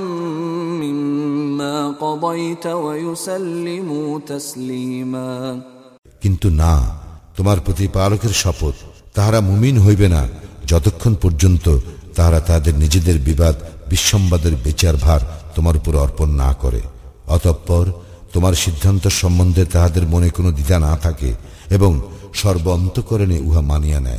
مما قضيت ويسلموا تسليما কিন্তু না তোমার প্রতি প্রতিপালকের শপথ তাহারা মুমিন হইবে না, যতক্ষণ পর্যন্ত তাহারা তাদের নিজেদের বিবাদ, বিসম্বাদের বিচার ভার তোমার উপর অর্পণ না করে। অতঃপর তোমার সিদ্ধান্ত সম্বন্ধে তাহাদের মনে কোনো দ্বিধা না থাকে এবং সর্ব অন্তকরণে উহা মানিয়া নেয়।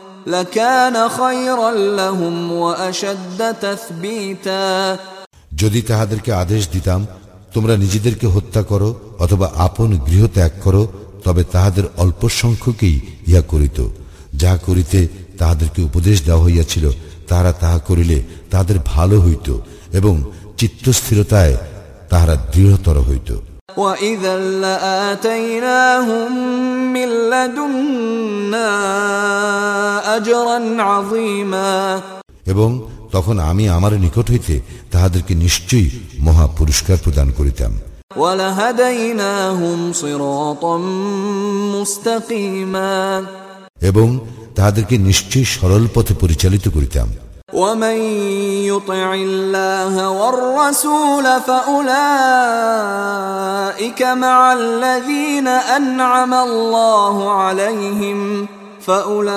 যদি তাহাদেরকে আদেশ দিতাম, তোমরা নিজেদেরকে হত্যা করো অথবা আপন গৃহ ত্যাগ করো, তবে তাহাদের অল্প সংখ্যকেই ইহা করিত। যাহা করিতে তাহাদেরকে উপদেশ দেওয়া হইয়াছিল, তাহারা তাহা করিলে তাহাদের ভালো হইত এবং চিত্তস্থিরতায় তাহারা দৃঢ়তর হইত। وإذا لآتيناهم من لدنا أجرا عظيما এবং তখন আমি আমার নিকট হইতে তাহাদেরকে নিশ্চয়ই মহা পুরস্কার প্রদান করিতাম ولهديناهم صراطا مستقيما এবং তাহাদেরকে নিশ্চয়ই সরল পথে পরিচালিত করিতাম ومن يطع الله والرسول فأولئك مع الذين أنعم الله عليهم فأولئك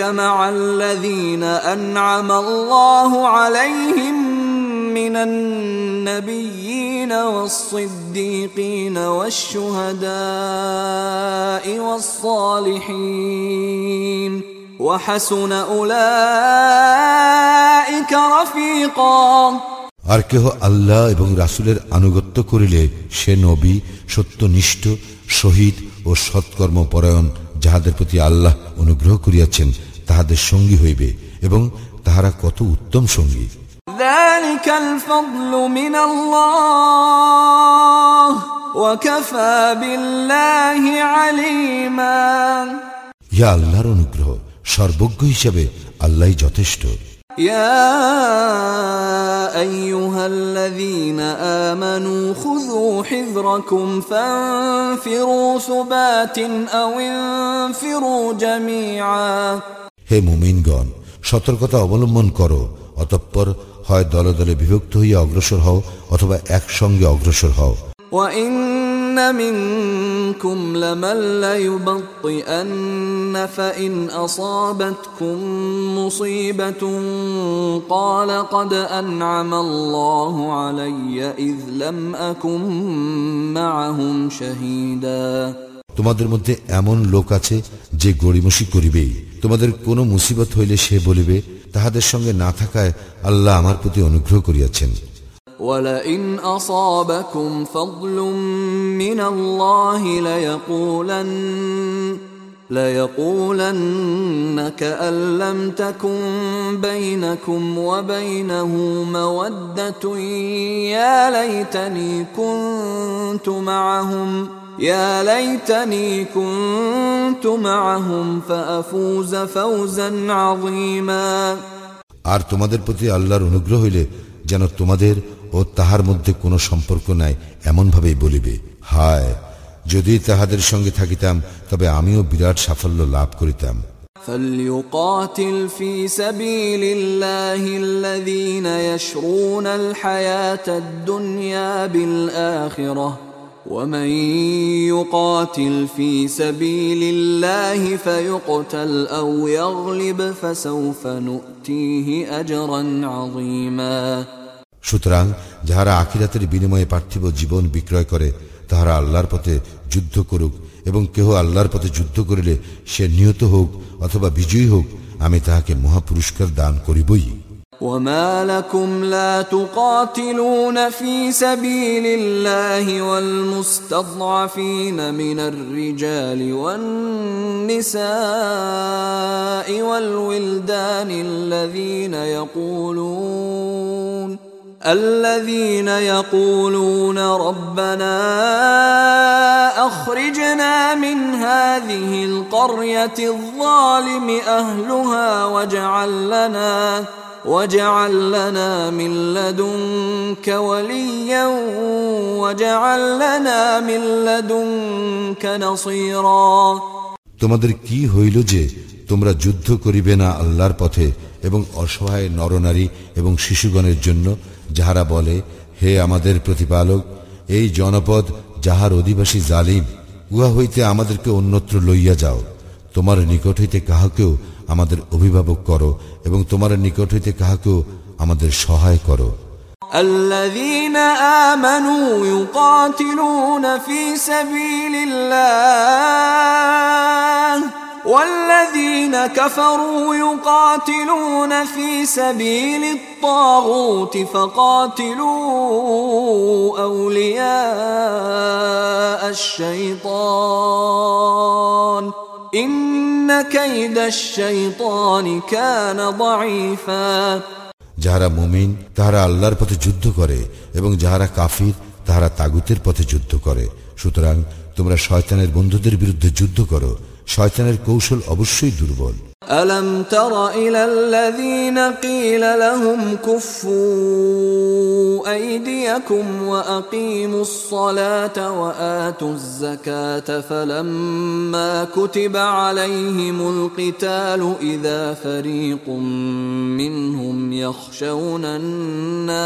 مع الذين أنعم الله عليهم من النبيين والصديقين والشهداء والصالحين. আর কেহ আল্লাহ এবং রাসুলের আনুগত্য করিলে সে নবী সত্যনিষ্ঠ শহীদ ও সৎকর্ম পরায়ণ যাহাদের প্রতি আল্লাহ অনুগ্রহ করিয়াছেন তাহাদের সঙ্গী হইবে এবং তাহারা কত উত্তম সঙ্গী। ইয়া আল্লাহর অনুগ্রহ। সর্বজ্ঞ হিসাবে আল্লাহ যথেষ্ট يا أيها الذين آمنوا خذوا حذركم فانفروا ثبات أو انفروا جميعا হে মুমিনগণ সতর্কতা অবলম্বন করো অতঃপর হয় দলে দলে বিভক্ত হইয়া অগ্রসর হও অথবা একসঙ্গে অগ্রসর হও وإن منكم لمن ليبطئن فإن أصابتكم مصيبة قال قد أنعم الله علي إذ لم أكن معهم شهيدا তোমাদের মধ্যে এমন লোক আছে যে গড়িমসি করিবেই তোমাদের কোনো মুসিবত হইলে সে বলিবে তাহাদের সঙ্গে না থাকায় আল্লাহ আমার প্রতি অনুগ্রহ করিয়াছেন ولئن أصابكم فضل من الله ليقولن ليقولن كأن لم تكن بينكم وبينه مودة يا ليتني كنت معهم يا ليتني كنت معهم فأفوز فوزا عظيما আর তোমাদের প্রতি আল্লাহর অনুগ্রহ হইলে যেন তোমাদের ও তাহার মধ্যে কোনো সম্পর্ক নাই এমনভাবেই বলিবে হায় যদি তাহাদের সঙ্গে থাকিতাম তবে আমিও বিরাট সাফল্য লাভ করিতাম فليقاتل في سبيل الله الذين يشرون الحياة الدنيا بالآخرة ومن يقاتل في سبيل الله فيقتل أو يغلب فسوف نؤتيه أجرا عظيما সুতরাং যাহারা আখিরাতের বিনিময়ে পার্থিব জীবন বিক্রয় করে তাহারা আল্লাহর পথে যুদ্ধ করুক এবং কেহ আল্লাহর পথে যুদ্ধ করিলে সে নিহত হোক অথবা বিজয়ী হোক আমি তাহাকে মহাপুরস্কার দান করিবই وما لكم لا تقاتلون في سبيل الله والمستضعفين من الرجال والنساء والولدان الذين يقولون الذين يقولون ربنا اخرجنا من هذه القريه الظالم اهلها واجعل لنا واجعل لنا من لدنك وليا واجعل لنا من لدنك نصيرا তোমাদের কি হইল যে তোমরা যুদ্ধ করিবে না আল্লাহর পথে এবং অসহায় নরনারী এবং শিশুগণের জন্য যাহারা বলে হে আমাদের প্রতিপালক এই জনপদ যাহার অধিবাসী জালিম উহা হইতে আমাদেরকে অন্যত্র লইয়া যাও তোমার নিকট হইতে কাহাকেও আমাদের অভিভাবক করো এবং তোমার নিকট হইতে কাহাকেও আমাদের সহায় করো الذين آمنوا يقاتلون في سبيل الله والذين كفروا يقاتلون في سبيل الطاغوت فقاتلوا أولياء الشيطان إن كيد الشيطان كان ضعيفا যাহারা মুমিন তাহারা আল্লাহর পথে যুদ্ধ করে এবং যাহারা কাফির তাহারা তাগুতের পথে যুদ্ধ করে সুতরাং তোমরা শয়তানের বন্ধুদের বিরুদ্ধে যুদ্ধ করো শয়তানের কৌশল অবশ্যই দুর্বল ألم تر إلى الذين قيل لهم كفوا أيديكم وأقيموا الصلاة وآتوا الزكاة فلما كتب عليهم القتال إذا فريق منهم يخشون الناس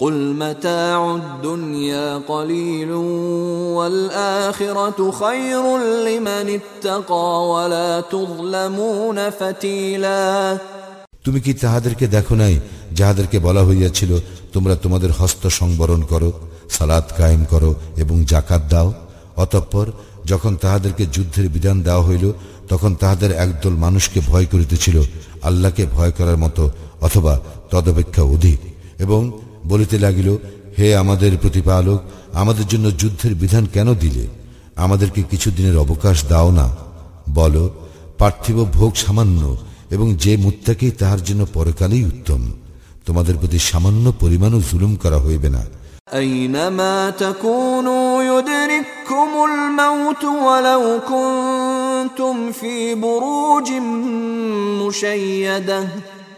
قل متاع الدنيا قليل والاخره خير لمن اتقى ولا تظلمون فتيلا তুমি কি তাহাদেরকে দেখো নাই যাহাদেরকে বলা হইয়াছিল তোমরা তোমাদের হস্ত সংবরণ করো সালাদ কায়েম করো এবং জাকাত দাও অতঃপর যখন তাহাদেরকে যুদ্ধের বিধান দেওয়া হইল তখন তাহাদের একদল মানুষকে ভয় করিতেছিল আল্লাহকে ভয় করার মতো অথবা তদপেক্ষা অধিক এবং বলিতে লাগিল হে আমাদের প্রতিপালক আমাদের জন্য যুদ্ধের বিধান কেন দিলে আমাদেরকে কিছুদিনের অবকাশ দাও না বলো পার্থিব ভোগ সামান্য এবং যে মুত্তাকেই তাহার জন্য পরকালেই উত্তম তোমাদের প্রতি সামান্য পরিমাণও জুলুম করা হইবে না أينما تكونوا يدرككم الموت ولو كنتم في بروج مشيدة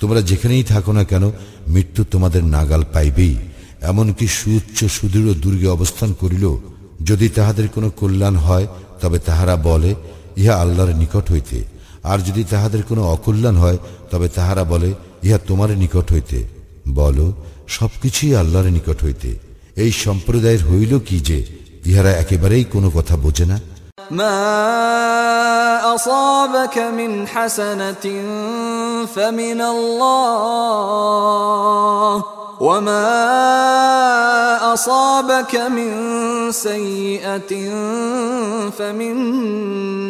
তোমরা যেখানেই থাকো না কেন, মৃত্যু তোমাদের নাগাল পাইবেই। এমনকি সুউচ্চ সুদৃঢ় দুর্গে অবস্থান করিল যদি তাহাদের কোনো কল্যাণ হয়, তবে তাহারা বলে, ইহা আল্লাহর নিকট হইতে। আর যদি তাহাদের কোনো অকল্যাণ হয়, তবে তাহারা বলে, ইহা তোমার নিকট হইতে। বলো, সবকিছুই আল্লাহর নিকট হইতে। এই সম্প্রদায়ের হইল কি যে, ইহারা একেবারেই কোনো কথা বোঝে না? ما أصابك من حسنة فمن الله وما أصابك من سيئة فمن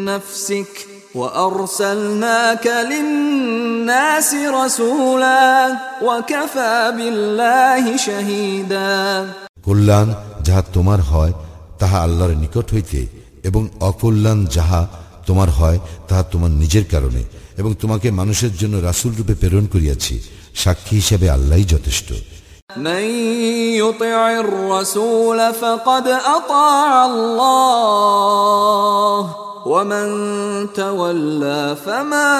نفسك وأرسلناك للناس رسولا وكفى بالله شهيدا কল্যাণ যাহা তোমার হয় তাহা আল্লাহর নিকট হইতে এবং অকল্যাণ যাহা তোমার হয় তাহা তোমার নিজের কারণে এবং তোমাকে মানুষের জন্য রাসূল রূপে প্রেরণ করিয়াছি সাক্ষী হিসেবে আল্লাহই যথেষ্ট من يطع الرسول فقد اطاع الله ومن تولى فما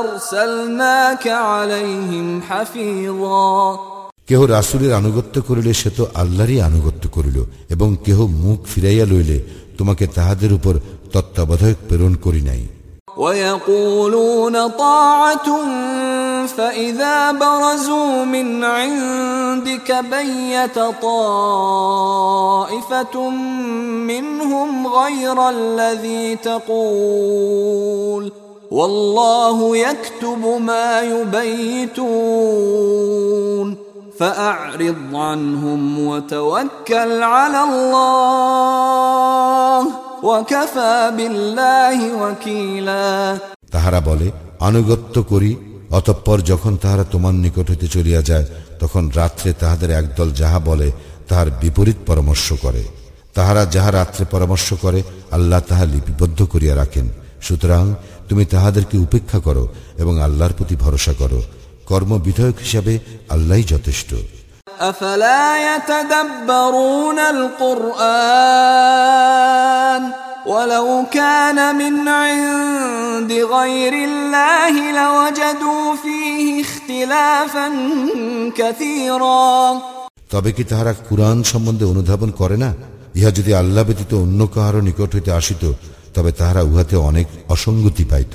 ارسلناك عليهم حفيظا কেহ রাসূলের আনুগত্য করিলে সে তো আল্লাহরই আনুগত্য করিল এবং কেহ মুখ ফিরাইয়া লইলে তোমাকে তাহাদের উপর তত্ত্বাবধায়ক প্রেরণ করি নাই ويقولون طاعة فإذا برزوا من عندك بيت طائفة منهم غير الذي تقول والله يكتب ما يبيتون فأعرض عنهم وتوكل على الله وكفى بالله وكيلا তাহারা বলে আনুগত্য করি অতঃপর যখন তাহারা তোমার নিকট হইতে চলিয়া যায় তখন রাত্রে তাহাদের একদল যাহা বলে তাহার বিপরীত পরামর্শ করে তাহারা যাহা রাত্রে পরামর্শ করে আল্লাহ তাহা লিপিবদ্ধ করিয়া রাখেন সুতরাং তুমি তাহাদেরকে উপেক্ষা করো এবং আল্লাহর প্রতি ভরসা করো কর্মবিধয়ক হিসাবে আল্লাহই যথেষ্ট أفلا يتدبرون القرآن ولو كان من عند غير الله لوجدوا فيه اختلافا كثيرا তবে কি তাহারা কুরআন সম্বন্ধে অনুধাবন করে না ইহা যদি আল্লাহ ব্যতীত অন্য কাহারও নিকট হইতে আসিত তবে তাহারা উহাতে অনেক অসঙ্গতি পাইত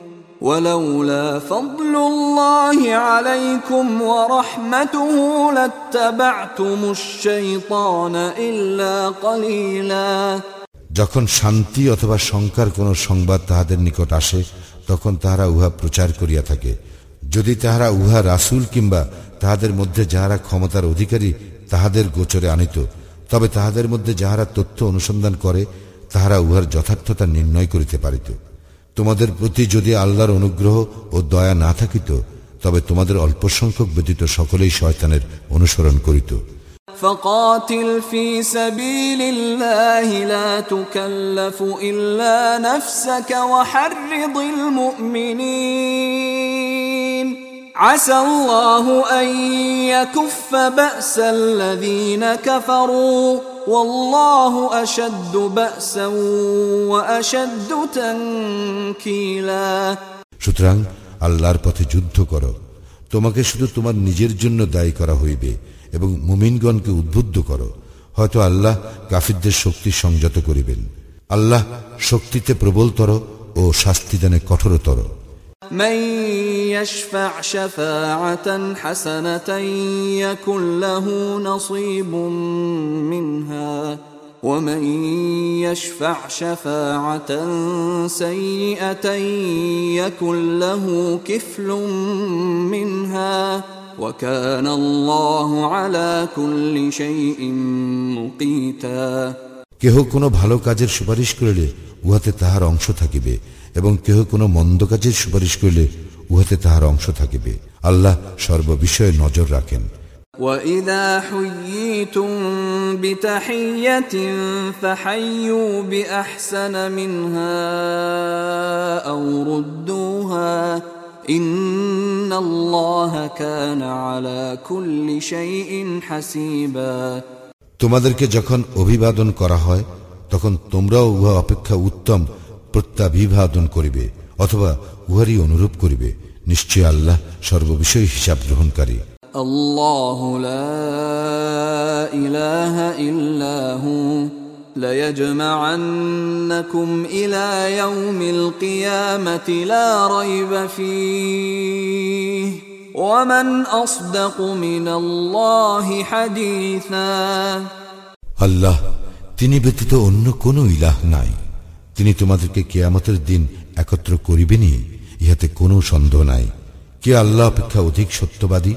ولولا فضل الله عليكم ورحمته لاتبعتم الشيطان إلا قليلا যখন শান্তি অথবা শঙ্কার কোনো সংবাদ তাহাদের নিকট আসে তখন তাহারা উহা প্রচার করিয়া থাকে যদি তাহারা উহা রাসূল কিংবা তাহাদের মধ্যে যাহারা ক্ষমতার অধিকারী তাহাদের গোচরে আনিত তবে তাহাদের মধ্যে যাহারা তথ্য অনুসন্ধান করে তাহারা উহার যথার্থতা নির্ণয় করিতে পারিত তোমাদের প্রতি যদি আল্লাহর অনুগ্রহ ও দয়া না থাকিত তবে তোমাদের অল্প সংখ্যক ব্যতীত সকলেই শয়তানের অনুসরণ করিত فقاتل في سبيل الله لا تكلف إلا نفسك وحرض المؤمنين عسى الله أن يكف بأس الذين كفروا সুতরাং আল্লাহর পথে যুদ্ধ করো। তোমাকে শুধু তোমার নিজের জন্য দায়ী করা হইবে এবং মুমিনগণকে উদ্বুদ্ধ করো। হয়তো আল্লাহ কাফিরদের শক্তি সংযত করিবেন। আল্লাহ শক্তিতে প্রবলতর ও শাস্তিদানে কঠোরতর। من يشفع شفاعة حسنة يكن له نصيب منها ومن يشفع شفاعة سيئة يكن له كفل منها وكان الله على كل شيء مقيتا কেহ কোনো ভালো কাজের সুপারিশ করিলে উহাতে তাহার অংশ থাকিবে এবং কেহ কোনো মন্দ কাজের সুপারিশ করিলে উহাতে তাহার অংশ থাকিবে আল্লাহ সর্ববিষয়ে নজর রাখেন وإذا حييتم بتحية فحيوا بأحسن منها أو ردوها إن الله كان على كل شيء حسيبا তোমাদেরকে যখন অভিবাদন করা হয় তখন তোমরাও উহা অপেক্ষা উত্তম প্রত্যাভিবাদন করিবে অথবা উহারই অনুরূপ করিবে নিশ্চয় আল্লাহ সর্ববিষয় হিসাব গ্রহণকারী الله لا إله إلا هو ليجمعنكم إلى يوم القيامة لا ريب فيه ومن أصدق من الله حديثا আল্লাহ তিনি ব্যতীত অন্য কোন ইলাহ নাই তিনি তোমাদেরকে কেয়ামতের দিন একত্র করিবেনি ইহাতে কোনো সন্দেহ নাই কে আল্লাহ অপেক্ষা অধিক সত্যবাদী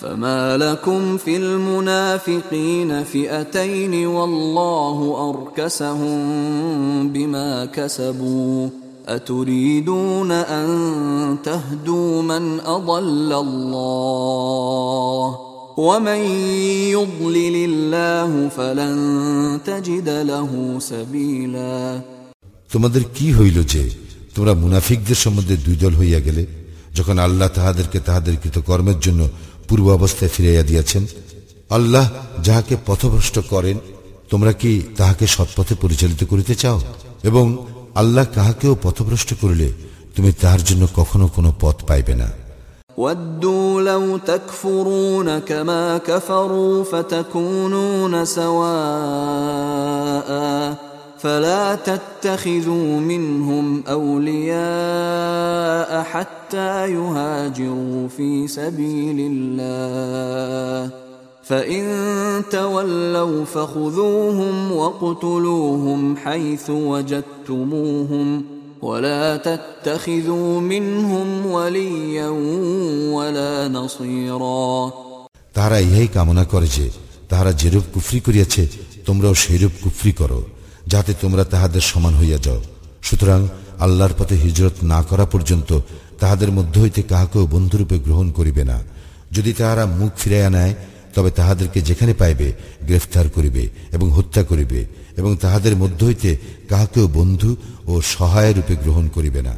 فما لكم في المنافقين فئتين والله أركسهم بما كسبوا أتريدون أن تهدوا من أضل الله ومن يضلل الله فلن تجد له سبيلا তোমাদের কি হইল যে তোমরা মুনাফিকদের সম্বন্ধে দুই দল হইয়া গেলে যখন আল্লাহ তাহাদেরকে তাহাদের কৃত কর্মের জন্য পূর্ব অবস্থায় ফিরাইয়া দিয়াছেন আল্লাহ যাহাকে পথভ্রষ্ট করেন তোমরা কি তাহাকে সৎপথে পরিচালিত করিতে চাও এবং আল্লাহ কাহাকেও পথভ্রষ্ট করিলে তুমি তাহার জন্য কখনো কোনো পথ পাইবে না ودوا لو تكفرون كما كفروا فتكونون سواء فلا تتخذوا منهم اولياء حتى يهاجروا في سبيل الله فان تولوا فخذوهم واقتلوهم حيث وجدتموهم ولا تتخذوا منهم وليا ولا نصيرا তাহারা ইহাই কামনা করে যে তাহারা যেরূপ কুফরি করিয়াছে তোমরাও সেইরূপ কুফরি করো যাতে তোমরা তাহাদের সমান হইয়া যাও। সুতরাং আল্লাহর পথে হিজরত না করা পর্যন্ত তাহাদের মধ্য হইতে কাহাকেও বন্ধুরূপে গ্রহণ করিবে না। যদি তাহারা মুখ ফিরাইয়া নেয়, তবে তাহাদেরকে যেখানে পাইবে, গ্রেফতার করিবে এবং হত্যা করিবে এবং তাহাদের মধ্য হইতে কাহাকেও বন্ধু ও সহায় রূপে গ্রহণ করিবে না।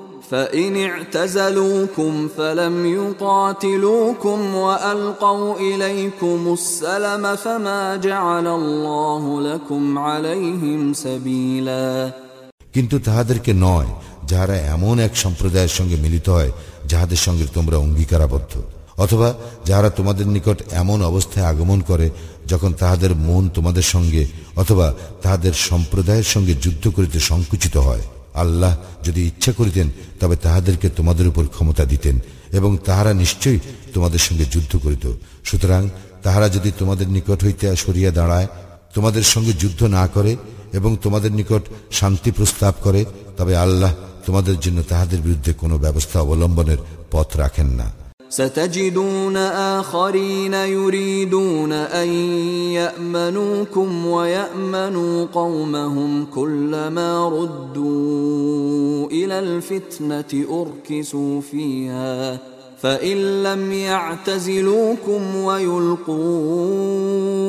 فإن اعتزلوكم فلم يقاتلوكم وألقوا إليكم السلم فما جعل الله لكم عليهم سبيلا কিন্তু তাহাদেরকে নয় যাহারা এমন এক সম্প্রদায়ের সঙ্গে মিলিত হয় যাহাদের সঙ্গে তোমরা অঙ্গীকারাবদ্ধ অথবা যাহারা তোমাদের নিকট এমন অবস্থায় আগমন করে যখন তাহাদের মন তোমাদের সঙ্গে অথবা তাহাদের সম্প্রদায়ের সঙ্গে যুদ্ধ করিতে সংকুচিত হয় আল্লাহ যদি ইচ্ছা করিতেন, তবে তাহাদেরকে তোমাদের উপর ক্ষমতা দিতেন এবং তাহারা নিশ্চয়ই তোমাদের সঙ্গে যুদ্ধ করিত। সুতরাং তাহারা যদি তোমাদের নিকট হইতে সরিয়া দাঁড়ায়, তোমাদের সঙ্গে যুদ্ধ না করে এবং তোমাদের নিকট শান্তি প্রস্তাব করে, তবে আল্লাহ তোমাদের জন্য তাহাদের বিরুদ্ধে কোনো ব্যবস্থা অবলম্বনের পথ রাখেন না। ستجدون آخرين يريدون أن يأمنوكم ويأمنوا قومهم كلما ردوا إلى الفتنة أركسوا فيها فإن لم يعتزلوكم ويلقوا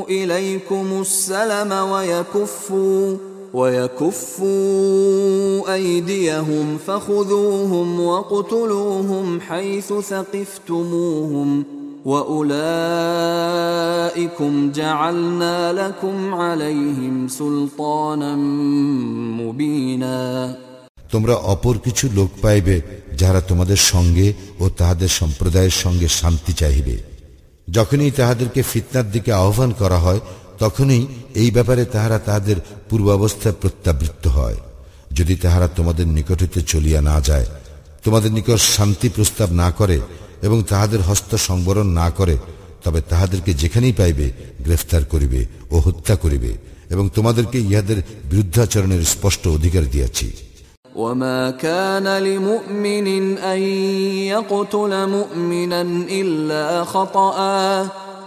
إليكم السلم ويكفوا ويكفوا أيديهم فخذوهم واقتلوهم حيث ثقفتموهم وأولئكم جعلنا لكم عليهم سلطانا مبينا তোমরা অপর কিছু লোক পাইবে যারা তোমাদের সঙ্গে ও তাহাদের সম্প্রদায়ের সঙ্গে শান্তি চাহিবে যখনই তাহাদেরকে ফিতনার দিকে আহ্বান করা হয় তখনই এই ব্যাপারে তাহারা তাহাদের পূর্বাবস্থায় প্রত্যাবৃত্ত হয় যদি তাহারা তোমাদের নিকট হইতে চলিয়া না যায় তোমাদের নিকট শান্তি প্রস্তাব না করে এবং তাহাদের হস্ত সংবরণ না করে তবে তাহাদেরকে যেখানেই পাইবে গ্রেফতার করিবে ও হত্যা করিবে এবং তোমাদেরকে ইহাদের বিরুদ্ধাচরণের স্পষ্ট অধিকার দিয়াছি وما كان لمؤمن أن يقتل مؤمنا إلا خطأ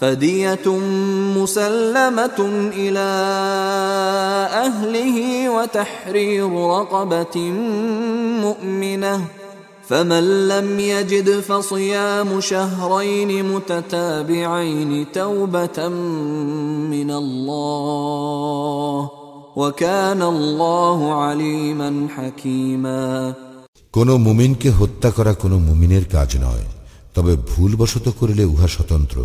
فدية مسلمة إلى أهله وتحرير رقبة مؤمنة فمن لم يجد فصيام شهرين متتابعين توبة من الله وكان الله عليما حكيما কোন মুমিনকে হত্যা করা কোনো মুমিনের কাজ নয় তবে ভুলবশত করিলে উহা স্বতন্ত্র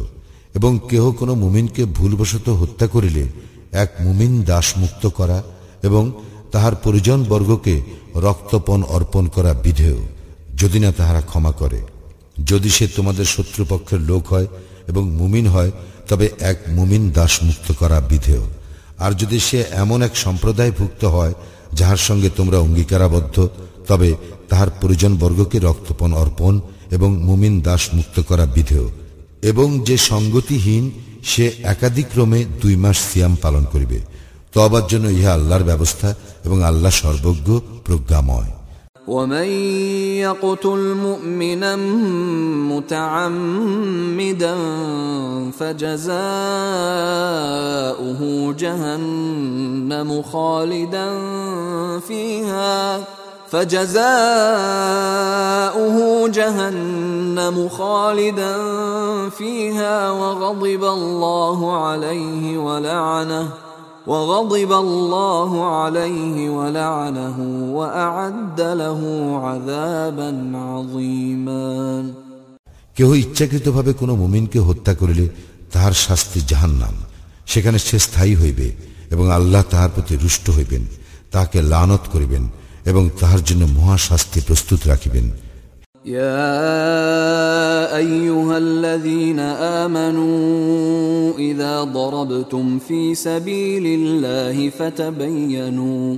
এবং কেহ কোনো মুমিনকে ভুলবশত হত্যা করিলে এক মুমিন দাস মুক্ত করা এবং তাহার পরিজন বর্গকে রক্তপণ অর্পণ করা বিধেয়, যদি না তাহারা ক্ষমা করে। যদি সে তোমাদের শত্রুপক্ষের লোক হয় এবং মুমিন হয়, তবে এক মুমিন দাস মুক্ত করা বিধেয়। আর যদি সে এমন এক সম্প্রদায়ভুক্ত হয়, যাহার সঙ্গে তোমরা অঙ্গীকারাবদ্ধ, তবে তাহার পরিজন বর্গকে রক্তপণ অর্পণ এবং মুমিন দাস মুক্ত করা বিধেয়। এবং যে সঙ্গতিহীন সে একাধিক্রমে দুই মাস সিয়াম পালন করিবে তবার জন্য ইহা আল্লাহর ব্যবস্থা এবং আল্লাহ সর্বজ্ঞ প্রজ্ঞাময় ومن يقتل مؤمنا متعمدا فجزاؤه جهنم خالدا فيها فجزاؤه جهنم خالدا فيها وغضب الله عليه ولعنه وغضب الله عليه ولعنه وأعد له عذابا عظيما কেহ ইচ্ছাকৃতভাবে কোনো মুমিনকে হত্যা করিলে তাহার শাস্তি জাহান্নাম সেখানে সে স্থায়ী হইবে এবং আল্লাহ তাহার প্রতি রুষ্ট হইবেন তাহাকে লানত করিবেন এবং তাহার জন্য মহাশাস্তি প্রস্তুত রাখিবেন يا ايها الذين امنوا اذا ضربتم في سبيل الله فتبينوا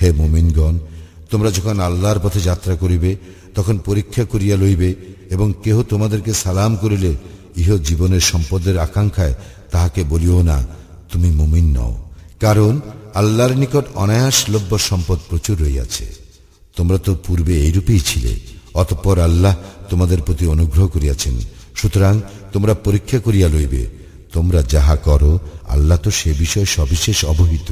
হে মোমিনগণ, তোমরা যখন আল্লাহর পথে যাত্রা করিবে, তখন পরীক্ষা করিয়া লইবে এবং কেহ তোমাদেরকে সালাম করিলে ইহ জীবনের সম্পদের আকাঙ্ক্ষায় তাহাকে বলিও না, তুমি মুমিন নও। কারণ আল্লাহর নিকট অনায়াস লভ্য সম্পদ প্রচুর রইয়াছে তোমরা তো পূর্বে এইরূপেই ছিলে, অতঃপর আল্লাহ তোমাদের প্রতি অনুগ্রহ করিয়াছেন। সুতরাং তোমরা পরীক্ষা করিয়া লইবে তোমরা যাহা করো আল্লাহ তো সে বিষয়ে সবিশেষ অবহিত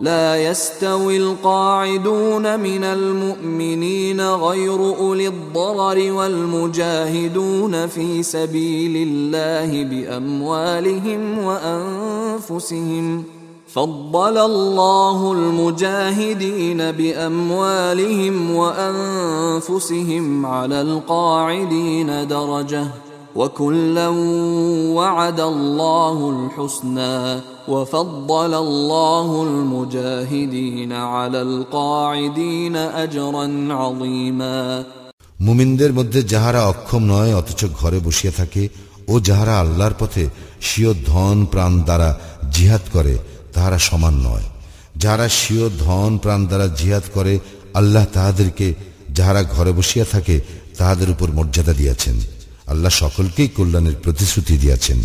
لا يستوي القاعدون من المؤمنين غير اولي الضرر والمجاهدون في سبيل الله باموالهم وانفسهم فضل الله المجاهدين باموالهم وانفسهم على القاعدين درجه وكلا وعد الله الحسنى وفضل الله المجاهدين على القاعدين اجرا عظيما মুমিনদের মধ্যে যাহারা অক্ষম নয় অথচ ঘরে বসিয়া থাকে ও যাহারা আল্লাহর পথে স্বীয় ধন প্রাণ দ্বারা জিহাদ করে তাহারা সমান নয় যাহারা স্বীয় ধন প্রাণ দ্বারা জিহাদ করে আল্লাহ তাহাদেরকে যাহারা ঘরে বসিয়া থাকে তাহাদের উপর মর্যাদা দিয়াছেন আল্লাহ সকলকেই কল্যাণের প্রতিশ্রুতি দিয়েছেন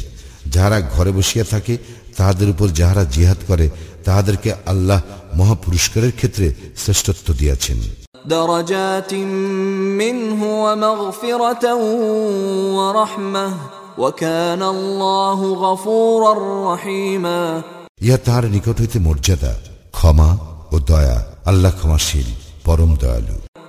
যাহারা ঘরে বসিয়া থাকে তাহাদের উপর যাহারা জিহাদ করে তাহাদেরকে আল্লাহ মহাপুরস্কারের ক্ষেত্রে শ্রেষ্ঠত্ব দিয়াছেন درجات منه ومغفرة ورحمة وكان الله غفورا رحيما ইহা তাহার নিকট হইতে মর্যাদা ক্ষমা ও দয়া আল্লাহ ক্ষমাশীল পরম দয়ালু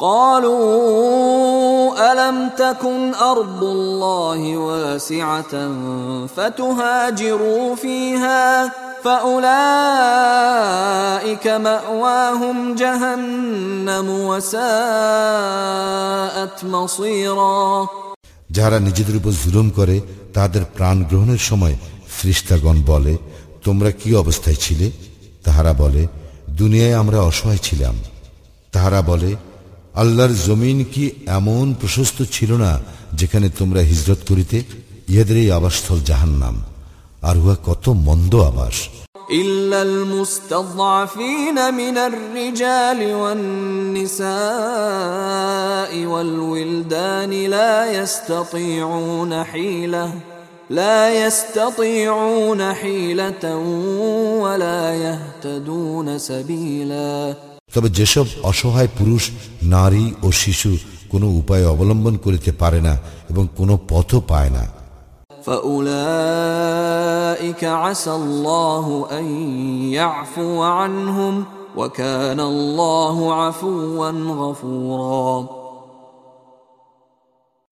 قالوا ألم تكن أرض الله واسعة فتهاجروا فيها فأولئك مأواهم جهنم وساءت مصيرا যাহারা নিজেদের উপর জুলুম করে তাদের প্রাণ গ্রহণের সময় ফ্রিস্তাগণ বলে তোমরা কি অবস্থায় ছিলে তাহারা বলে দুনিয়ায় আমরা অসহায় ছিলাম তাহারা বলে আল্লাহর জমিন কি এমন প্রশস্ত ছিল না যেখানে তোমরা হিজরত করিতে ইহাদের এই আবাসস্থল জাহান্নাম আর উহা কত মন্দ আবাস إلا المستضعفين من الرجال والنساء والولدان لا يستطيعون حيلة لا يستطيعون حيلة ولا يهتدون سبيلا তবে যেসব অসহায় পুরুষ নারী ও শিশু কোনো উপায় অবলম্বন করিতে পারে না এবং কোনো পথও পায় না فأولئك عسى الله أن يعفو عنهم وكان الله عفوا غفورا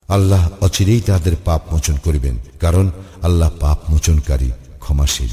আল্লাহ অচিরেই তাদের পাপ মোচন করিবেন কারণ আল্লাহ পাপ মোচনকারী ক্ষমাশীল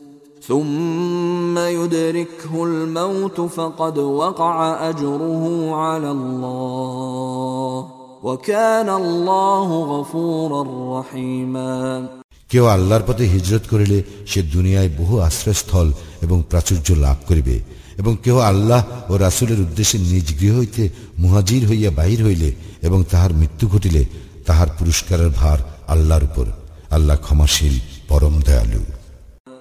ثم يدركه الموت فقد وقع اجره على الله وكان الله غفورا رحيما কেউ আল্লাহর পথে হিজরত করিলে সে দুনিয়ায় বহু আশ্রয়স্থল এবং প্রাচুর্য লাভ করিবে এবং কেহ আল্লাহ ও রাসুলের উদ্দেশ্যে নিজ গৃহ হইতে মুহাজির হইয়া বাহির হইলে এবং তাহার মৃত্যু ঘটিলে তাহার পুরস্কারের ভার আল্লাহর উপর আল্লাহ ক্ষমাশীল পরম দয়ালু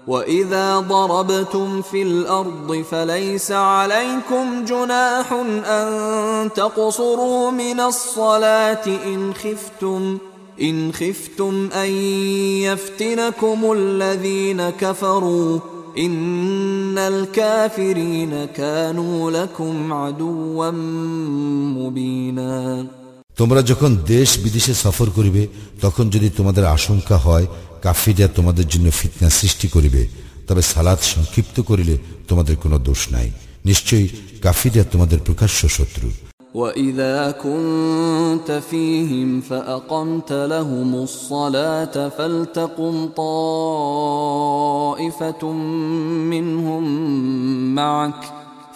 واذا ضربتم في الارض فليس عليكم جناح ان تقصروا من الصلاه ان خفتم ان خفتم ان يفتنكم الذين كفروا ان الكافرين كانوا لكم عدوا مبينا তোমরা যখন দেশ বিদেশে সফর করিবে তখন যদি তোমাদের আশঙ্কা হয় কাফিরা তোমাদের জন্য ফিতনা সৃষ্টি করিবে তবে সালাদ সংক্ষিপ্ত করিলে তোমাদের কোনো দোষ নাই নিশ্চয়ই কাফিরা তোমাদের প্রকাশ্য শত্রু واذا كنت فيهم فاقمت لهم الصلاه فلتقم طائفه منهم معك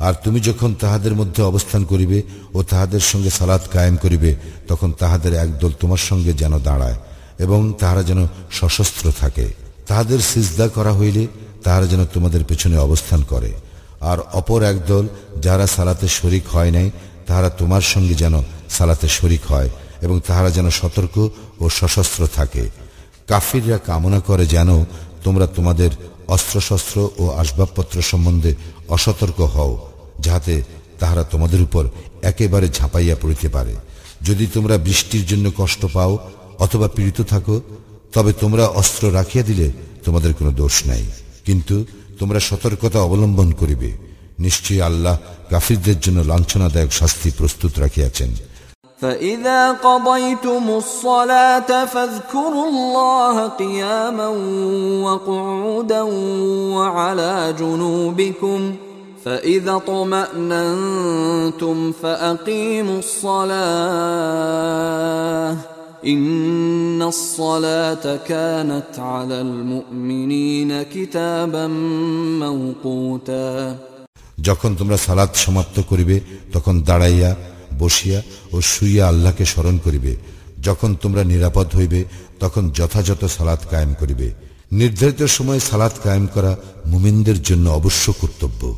আর তুমি যখন তাহাদের মধ্যে অবস্থান করিবে ও তাহাদের সঙ্গে সালাত কায়েম করিবে, তখন তাহাদের একদল তোমার সঙ্গে যেন দাঁড়ায় এবং তাহারা যেন সশস্ত্র থাকে। তাহাদের সিজদা করা হইলে তাহারা যেন তোমাদের পেছনে অবস্থান করে। আর অপর একদল যারা সালাতে শরিক হয় নাই, তাহারা তোমার সঙ্গে যেন সালাতে শরিক হয় এবং তাহারা যেন সতর্ক ও সশস্ত্র থাকে। কাফিররা কামনা করে যেন তোমরা তোমাদের অস্ত্রশস্ত্র ও আসবাবপত্র সম্বন্ধে অসতর্ক হও। যাহাতে তাহারা তোমাদের উপর একেবারে ঝাঁপাইয়া পড়িতে পারে যদি তোমরা বৃষ্টির জন্য কষ্ট পাও অথবা পীড়িত থাকো তবে তোমরা অস্ত্র রাখিয়া দিলে তোমাদের কোনো দোষ নাই কিন্তু তোমরা সতর্কতা অবলম্বন করিবে নিশ্চয়ই আল্লাহ কাফিরদের জন্য লাঞ্ছনাদায়ক শাস্তি প্রস্তুত রাখিয়াছেন فإذا قضيتم الصلاة فاذكروا الله قياما وقعودا وعلى جنوبكم فإذا اطمأننتم فأقيموا الصلاة إن الصلاة كانت على المؤمنين كتابا موقوتا যখন তোমরা সালাত সমাপ্ত করিবে তখন দাঁড়াইয়া বসিয়া ও শুইয়া আল্লাহকে স্মরণ করিবে যখন তোমরা নিরাপদ হইবে তখন যথাযথ সালাত কায়েম করিবে নির্ধারিত সময় সালাত কায়েম করা মুমিনদের জন্য অবশ্য কর্তব্য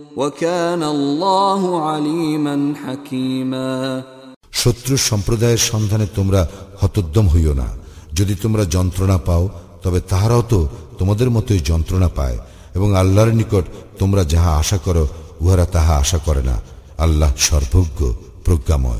শত্রু সম্প্রদায়ের সন্ধানে তোমরা হতোদ্যম হইও না। যদি তোমরা যন্ত্রণা পাও, তবে তাহারাও তো তোমাদের মতোই যন্ত্রণা পায়। এবং আল্লাহর নিকট তোমরা যাহা আশা করো, উহারা তাহা আশা করে না। আল্লাহ সর্বজ্ঞ, প্রজ্ঞাময়।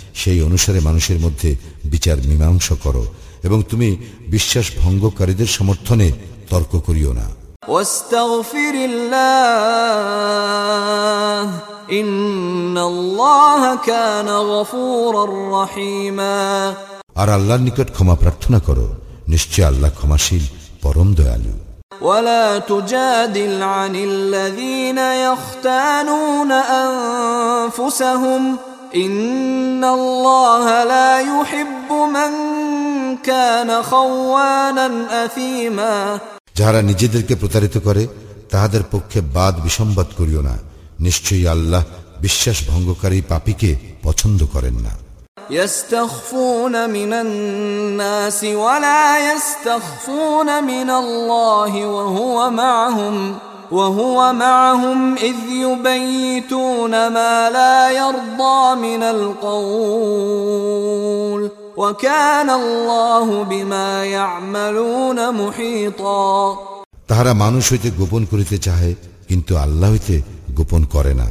সেই অনুসারে মানুষের মধ্যে বিচার মীমাংসা করো এবং তুমি বিশ্বাস ভঙ্গকারীদের সমর্থনে তর্ক করিও না واستغفر الله إن الله كان غفورا رحيما আর আল্লাহর নিকট ক্ষমা প্রার্থনা করো নিশ্চয় আল্লাহ ক্ষমাশীল পরম দয়ালু ولا تجادل عن الذين يختانون أنفسهم إن الله لا يحب من كان خوانا أثيما যাহারা নিজেদেরকে প্রতারিত করে তাহাদের পক্ষে বাদ বিসম্বাদ করিও না নিশ্চয়ই আল্লাহ বিশ্বাস ভঙ্গকারী পাপীকে পছন্দ করেন না يستخفون من الناس ولا يستخفون من الله وهو معهم وهو معهم إذ يبيتون ما لا يرضى من القول وكان الله بما يعملون محيطا তাহারা মানুষ হইতে গোপন করিতে চাহে কিন্তু আল্লাহ হইতে গোপন করে না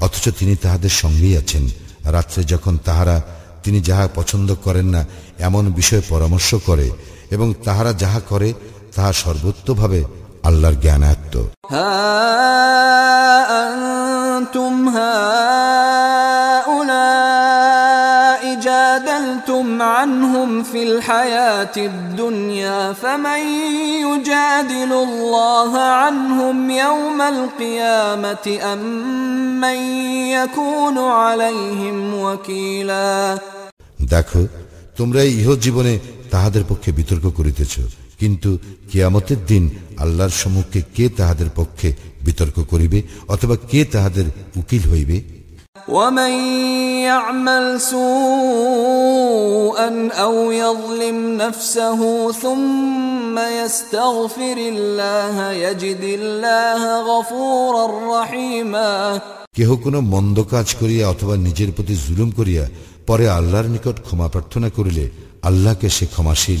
অথচ তিনি তাহাদের সঙ্গেই আছেন রাত্রে যখন তাহারা তিনি যাহা পছন্দ করেন না এমন বিষয়ে পরামর্শ করে এবং তাহারা যাহা করে তাহা সর্বোত্তভাবে আল্লাহর জ্ঞানায়ত্ত ها أنتم هؤلاء جادلتم عنهم في الحياة الدنيا فمن يجادل الله عنهم يوم القيامة أم من يكون عليهم وكيلا দেখো তোমরা এই ইহ জীবনে তাহাদের পক্ষে বিতর্ক করিতেছ কিন্তু কিয়ামতের দিন আল্লাহর সম্মুখে কে তাহাদের পক্ষে বিতর্ক করিবে অথবা কে তাহাদের উকিল হইবে ومن يعمل سوءا او يظلم نفسه ثم يستغفر الله يجد الله غفورا رحيما কেহ কোনো মন্দ কাজ করিয়া অথবা নিজের প্রতি জুলুম করিয়া পরে আল্লাহর নিকট ক্ষমা প্রার্থনা করিলে আল্লাহকে সে ক্ষমাশীল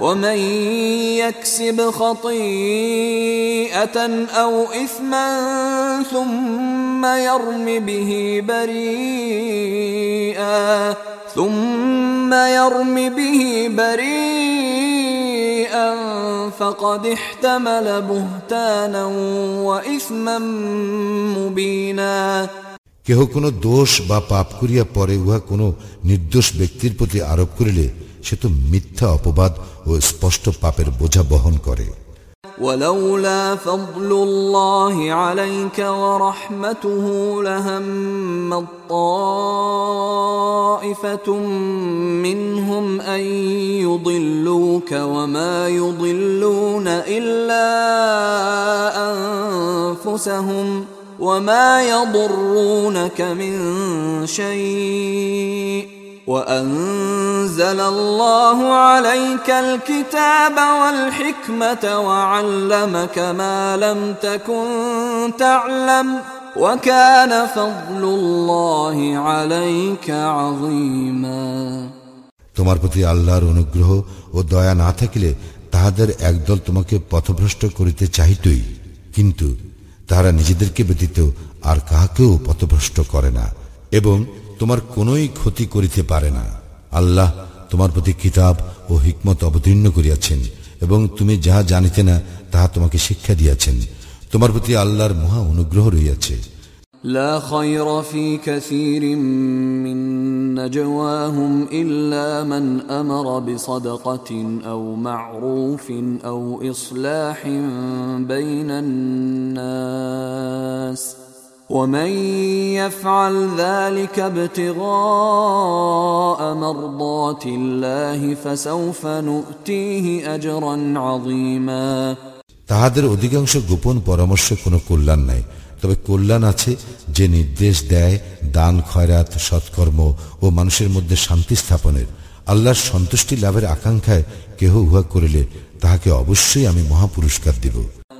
ومن يكسب خطيئة أو إثما ثم يرم به بريئا ثم يرم به بريئا فقد احتمل بهتانا وإثما مبينا কেহ কোনো দোষ বা পাপ করিয়া পরে উহা কোনো নির্দোষ ব্যক্তির প্রতি আরোপ করিলে সে তো মিথ্যা অপবাদ ও স্পষ্ট পাপের বোঝা বহন করে ولولا فضل الله عليك ورحمته لهم طائفة منهم أن يضلوك وما يضلون إلا أنفسهم وما يضرونك من شيء وأنزل الله عليك الكتاب والحكمة وعلمك ما لم تكن تعلم وكان فضل الله عليك عظيما তোমার প্রতি আল্লাহর অনুগ্রহ ও দয়া না থাকিলে তাহাদের একদল তোমাকে পথভ্রষ্ট করিতে চাহিতই কিন্তু তাহারা নিজেদেরকে ব্যতীত আর কাহাকেও পথভ্রষ্ট করে না এবং তোমার কোনোই ক্ষতি করিতে পারে না আল্লাহ তোমার প্রতি কিতাব ও হিকমত অবতীর্ণ করিয়াছেন এবং তুমি যাহা জানিতে না তাহা তোমাকে শিক্ষা দিয়াছেন তোমার প্রতি আল্লাহর মহা অনুগ্রহ রইয়াছে لا خير في كثير من نجواهم إلا من أمر بصدقة أو معروف أو إصلاح بين الناس ومن يفعل ذلك ابتغاء مرضات الله فسوف نؤتيه أجرا عظيما তাহাদের অধিকাংশ গোপন পরামর্শে কোনো কল্যাণ নাই তবে কল্যাণ আছে যে নির্দেশ দেয় দান খয়রাত সৎকর্ম ও মানুষের মধ্যে শান্তি স্থাপনের আল্লাহর সন্তুষ্টি লাভের আকাঙ্ক্ষায় কেহ উহা করিলে তাহাকে অবশ্যই আমি মহাপুরস্কার দিব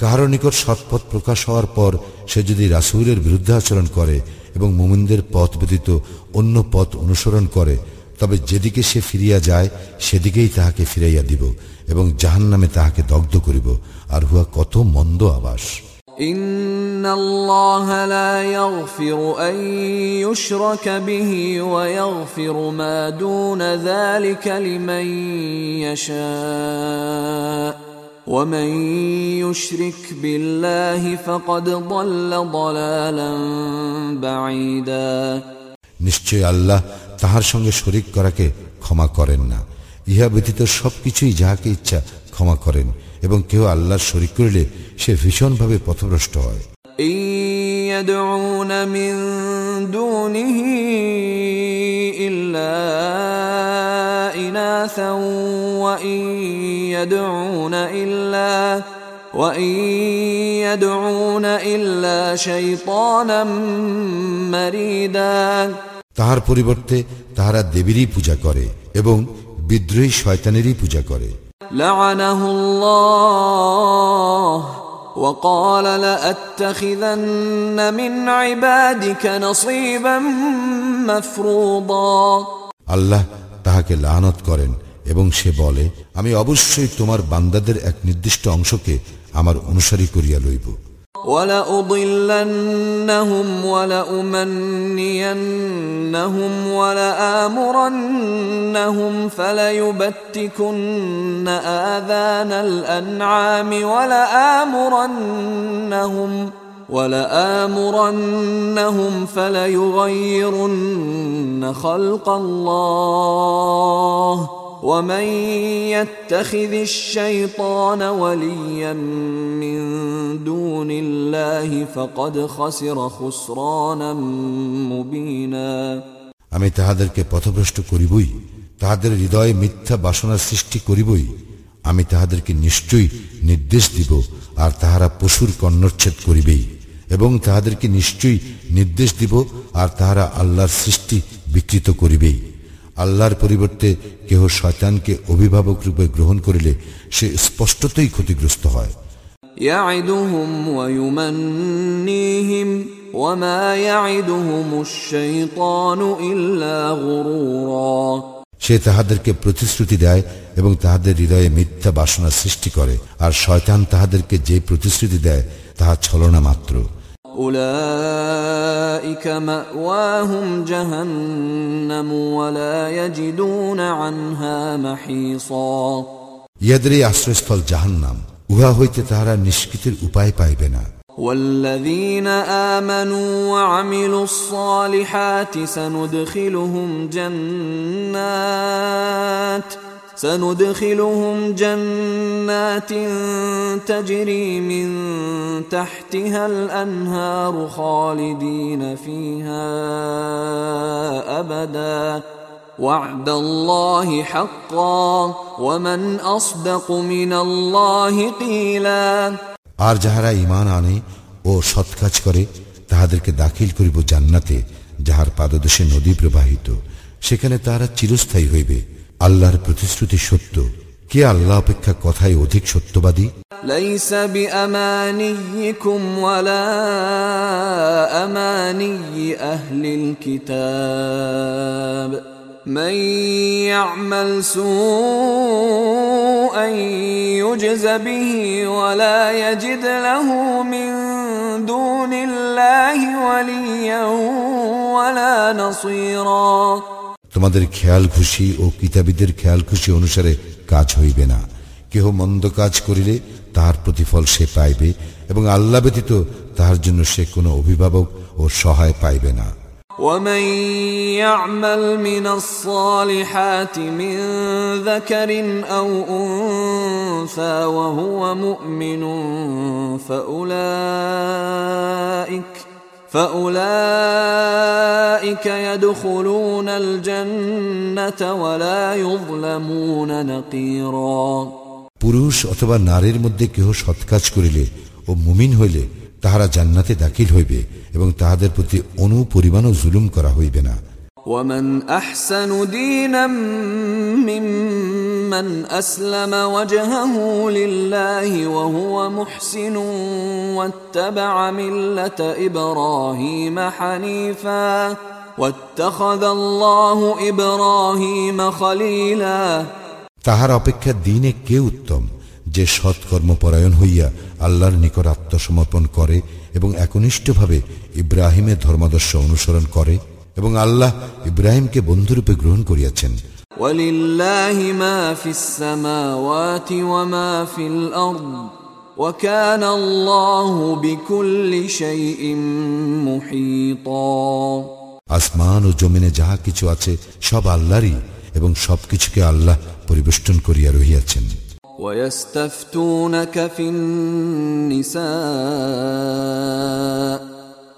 কাহার নিকট সৎপথ প্রকাশ হওয়ার পর সে যদি রাসুলের বিরুদ্ধে আচরণ করে এবং মুমিনদের পথ ব্যতীত অন্য পথ অনুসরণ করে তবে যেদিকে সে ফিরিয়া যায় সেদিকেই তাহাকে ফিরাইয়া দিব এবং জাহান নামে তাহাকে দগ্ধ করিব আর হুয়া কত মন্দ আবাস إن الله لا يغفر أن يشرك به ويغفر ما دون ذلك لمن يشاء ومن يشرك بالله فقد ضل ضلالا بعيدا নিশ্চয় আল্লাহ তাহার সঙ্গে শরিক করাকে ক্ষমা করেন না ইহা ব্যতীত সবকিছুই যাহাকে ইচ্ছা ক্ষমা করেন এবং কেউ আল্লাহর শরিক করিলে সে ভীষণভাবে পথভ্রষ্ট হয় إن يدعون من دونه إلا إناثا وإن يدعون إلا وإن يدعون إلا شيطانا مريدا তাহার পরিবর্তে তাহারা দেবীরই পূজা করে এবং বিদ্রোহী শয়তানেরই পূজা করে لعنه الله وقال لأتخذن من عبادك نصيبا مفروضا আল্লাহ তাহাকে লানত করেন এবং সে বলে আমি অবশ্যই তোমার বান্দাদের এক নির্দিষ্ট অংশকে আমার অনুসারী করিয়া লইব ولأضلنهم ولأمنينهم ولآمرنهم فليبتكن آذان الأنعام ولآمرنهم ولآمرنهم فليغيرن خلق الله ومن يتخذ الشيطان وليا من دون الله فقد خسر خسرانا مبينا আমি তাহাদেরকে পথভ্রষ্ট করিবই তাহাদের হৃদয়ে মিথ্যা বাসনার সৃষ্টি করিবই আমি তাহাদেরকে নিশ্চয়ই নির্দেশ দিব আর তাহারা পশুর কর্ণচ্ছেদ করিবেই এবং তাহাদেরকে নিশ্চয়ই নির্দেশ দিব আর তাহারা আল্লাহর সৃষ্টি বিকৃত করিবেই আল্লাহর পরিবর্তে কেহ শয়তানকে অভিভাবক রূপে গ্রহণ করিলে সে স্পষ্টতই ক্ষতিগ্রস্ত হয়। সে তাহাদেরকে প্রতিশ্রুতি দেয় এবং তাহাদের হৃদয়ে মিথ্যা বাসনা সৃষ্টি করে আর শয়তান তাহাদেরকে যে প্রতিশ্রুতি দেয় তাহা ছলনা মাত্র। أولئك مأواهم جهنم ولا يجدون عنها محيصا ইহাদের এই আশ্রয়স্থল জাহান্নাম উহা হইতে তাহারা নিষ্কৃতির উপায় পাইবে না والذين آمنوا وعملوا الصالحات سندخلهم جنات سندخلهم جنات تجري من تحتها الأنهار خالدين فيها أبدا وعد الله حقا ومن أصدق من الله قيلا আর যাহারা ইমান আনে ও সৎ কাজ করে তাহাদেরকে দাখিল করিব জান্নাতে যাহার পাদদেশে নদী প্রবাহিত সেখানে তাহারা চিরস্থায়ী হইবে আল্লাহর প্রতিশ্রুতি সত্য কে আল্লাহ অপেক্ষা কথায় অধিক সত্যবাদী ليس بأمانيكم ولا أماني أهل الكتاب من يعمل سوءا يجز به ولا يجد له من دون الله وليا ولا نصيرا তোমাদের খেয়াল খুশি ও কিতাবীদের খেয়াল খুশি অনুসারে কাজ হইবে না কেহ মন্দ কাজ করিলে তাহার প্রতিফল সে পাইবে এবং আল্লাহ ব্যতীত তাহার জন্য সে কোনো অভিভাবক ও সহায় পাইবে না ومن يعمل من الصالحات من ذكر او انثى وهو مؤمن فاولئك فاولئك يدخلون الجنه ولا يظلمون نقيرا পুরুষ অথবা নারীর মধ্যে কেহ সৎ কাজ করিলে ও মুমিন হইলে তাহারা জান্নাতে দাখিল হইবে এবং তাহাদের প্রতি অনু পরিমাণও জুলুম করা হইবে না ومن احسن دينا ممن اسلم وجهه لله وهو محسن واتبع مله ابراهيم حنيفا واتخذ الله ابراهيم خليلا তাহার অপেক্ষা দিনে কে উত্তম যে সৎকর্মপরায়ণ হইয়া আল্লাহর নিকট আত্মসমর্পণ করে এবং একনিষ্ঠভাবে ইব্রাহিমের ধর্মাদর্শ অনুসরণ করে এবং আল্লাহ ইব্রাহিমকে বন্ধুরূপে গ্রহণ করিয়াছেন ولله ما في السماوات وما في الارض وكان الله بكل شيء محيطا আসমান ও জমিনে যাহা কিছু আছে সব আল্লাহরই এবং সবকিছুকে আল্লাহ পরিবেষ্টন করিয়া রহিয়াছেন ويستفتونك في النساء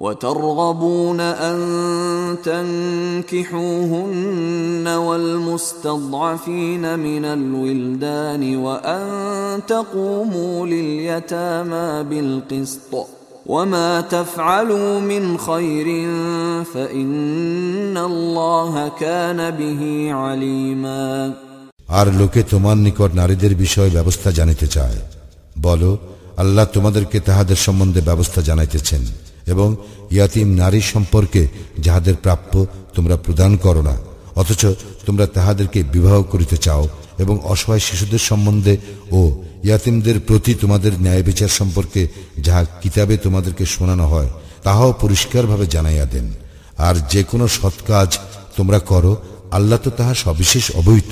وترغبون أن تنكحوهن والمستضعفين من الولدان وأن تقوموا لليتامى بالقسط وما تفعلوا من خير فإن الله كان به عليما আর লোকে তোমার নিকট নারীদের বিষয়ে ব্যবস্থা জানিতে চায় বলো আল্লাহ তোমাদেরকে তাহাদের সম্বন্ধে ব্যবস্থা জানাইতেছেন এবং ইয়াতিম নারী সম্পর্কে যাহাদের প্রাপ্য তোমরা প্রদান করো না। অথচ তোমরা তাহাদেরকে বিবাহ করিতে চাও এবং অসহায় শিশুদের সম্বন্ধে ও ইয়াতিমদের প্রতি তোমাদের ন্যায় বিচার সম্পর্কে যাহা কিতাবে তোমাদেরকে শোনানো হয়, তাহাও পরিষ্কারভাবে জানাইয়া দেন। আর যে কোনো সৎ কাজ তোমরা করো, আল্লাহ তো তাহা সবিশেষ অবহিত।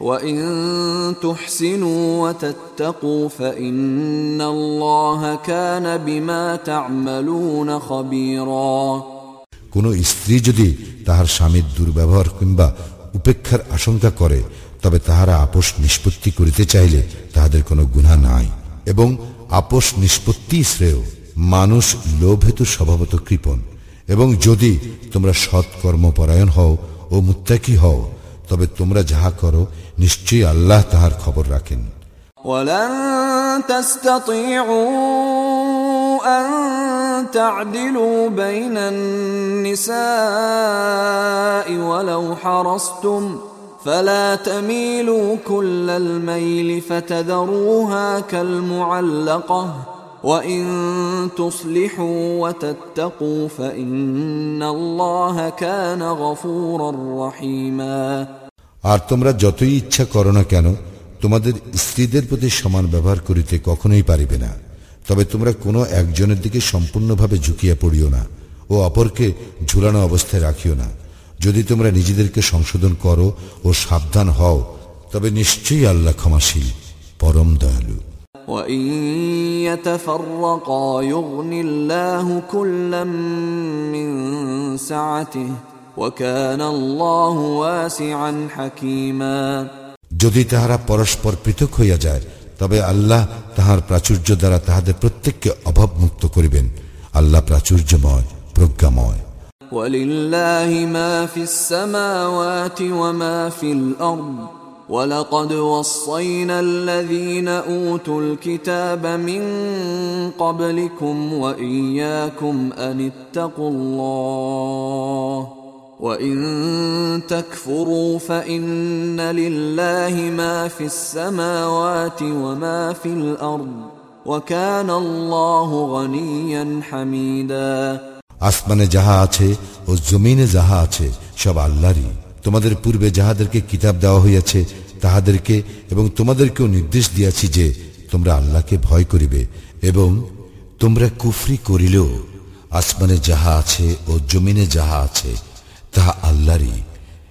وإن تحسنوا وتتقوا فإن الله كان بما تعملون خبيرا কোন স্ত্রী যদি তাহার স্বামীর দুর্ব্যবহার কিংবা উপেক্ষার আশঙ্কা করে তবে তাহারা আপোষ নিষ্পত্তি করিতে চাইলে তাহাদের কোনো গুণা নাই এবং আপোষ নিষ্পত্তি শ্রেয় মানুষ লোভ হেতু স্বভাবত কৃপণ এবং যদি তোমরা সৎ কর্মপরায়ণ হও ও মুত্তাকি হও তবে তোমরা যাহা করো নিশ্চয়ই আল্লাহ তাহার খবর রাখেন ولن تستطيعوا أن تعدلوا بين النساء ولو حرصتم فلا تميلوا كل الميل فتذروها كالمعلقة وإن تصلحوا وتتقوا فإن الله كان غفورا رحيما আর তোমরা যতই ইচ্ছা করো না কেন তোমাদের স্ত্রীদের প্রতি সমান ব্যবহার করিতে কখনোই পারিবে না তবে তোমরা কোনো একজনের দিকে সম্পূর্ণভাবে ঝুঁকিয়া পড়িও না ও অপরকে ঝুলানো অবস্থায় রাখিও না যদি তোমরা নিজেদেরকে সংশোধন করো ও সাবধান হও তবে নিশ্চয়ই আল্লাহ ক্ষমাশীল পরম দয়ালু وإن يتفرقا يغن الله كلا من سعته وكان الله واسعا حكيما যদি তাহারা পরস্পর পৃথক হইয়া যায় তবে আল্লাহ তাহার প্রাচুর্য দ্বারা তাহাদের প্রত্যেককে অভাবমুক্ত করিবেন আল্লাহ প্রাচুর্যময় প্রজ্ঞাময় ولله ما في السماوات وما في الأرض ولقد وصينا الذين أوتوا الكتاب من قبلكم وإياكم أن اتقوا الله وإن تكفروا فإن لله ما في السماوات وما في الأرض وكان الله غنيا حميدا আসমানে যাহা আছে ও জমিনে যাহা আছে সব আল্লাহরই তোমাদের পূর্বে যাহাদেরকে কিতাব দেওয়া হইয়াছে তাহাদেরকে এবং তোমাদেরকেও নির্দেশ দিয়াছি যে তোমরা আল্লাহকে ভয় করিবে এবং তোমরা কুফরি করিলেও আসমানে যাহা আছে ও জমিনে যাহা আছে তাহা আল্লাহরই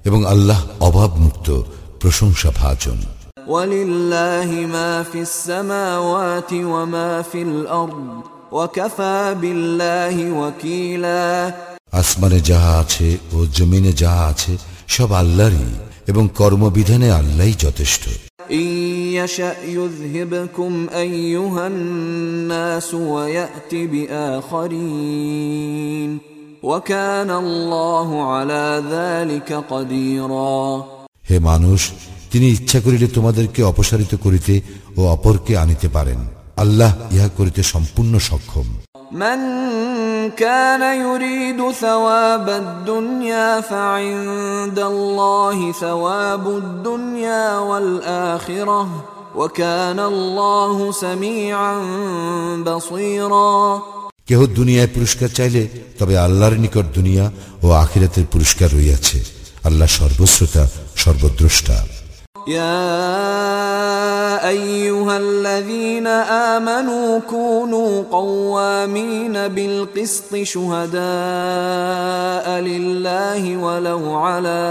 এবং আল্লাহ অভাবমুক্ত প্রশংসা ভাজন ولله ما في السماوات وما في الأرض وكفى بالله وكيلا আসমানে যাহা আছে ও জমিনে যাহা আছে সব আল্লাহরই এবং কর্মবিধানে আল্লাহই যথেষ্ট إن يشأ يذهبكم أيها الناس ويأت بآخرين وكان الله على ذلك قديرا হে মানুষ তিনি ইচ্ছা করিলে তোমাদেরকে অপসারিত করিতে ও অপরকে আনিতে পারেন আল্লাহ ইহা করিতে সম্পূর্ণ সক্ষম من كان يريد ثواب الدنيا فعند الله ثواب الدنيا والآخرة وكان الله سميعا بصيرا কেহ দুনিয়ায় পুরস্কার চাইলে তবে আল্লাহর নিকট দুনিয়া ও আখিরাতের পুরস্কার রইয়াছে আল্লাহ সর্বশ্রোতা সর্বদ্রষ্টা يا ايها الذين امنوا كونوا قوامين بالقسط شهداء لله ولو على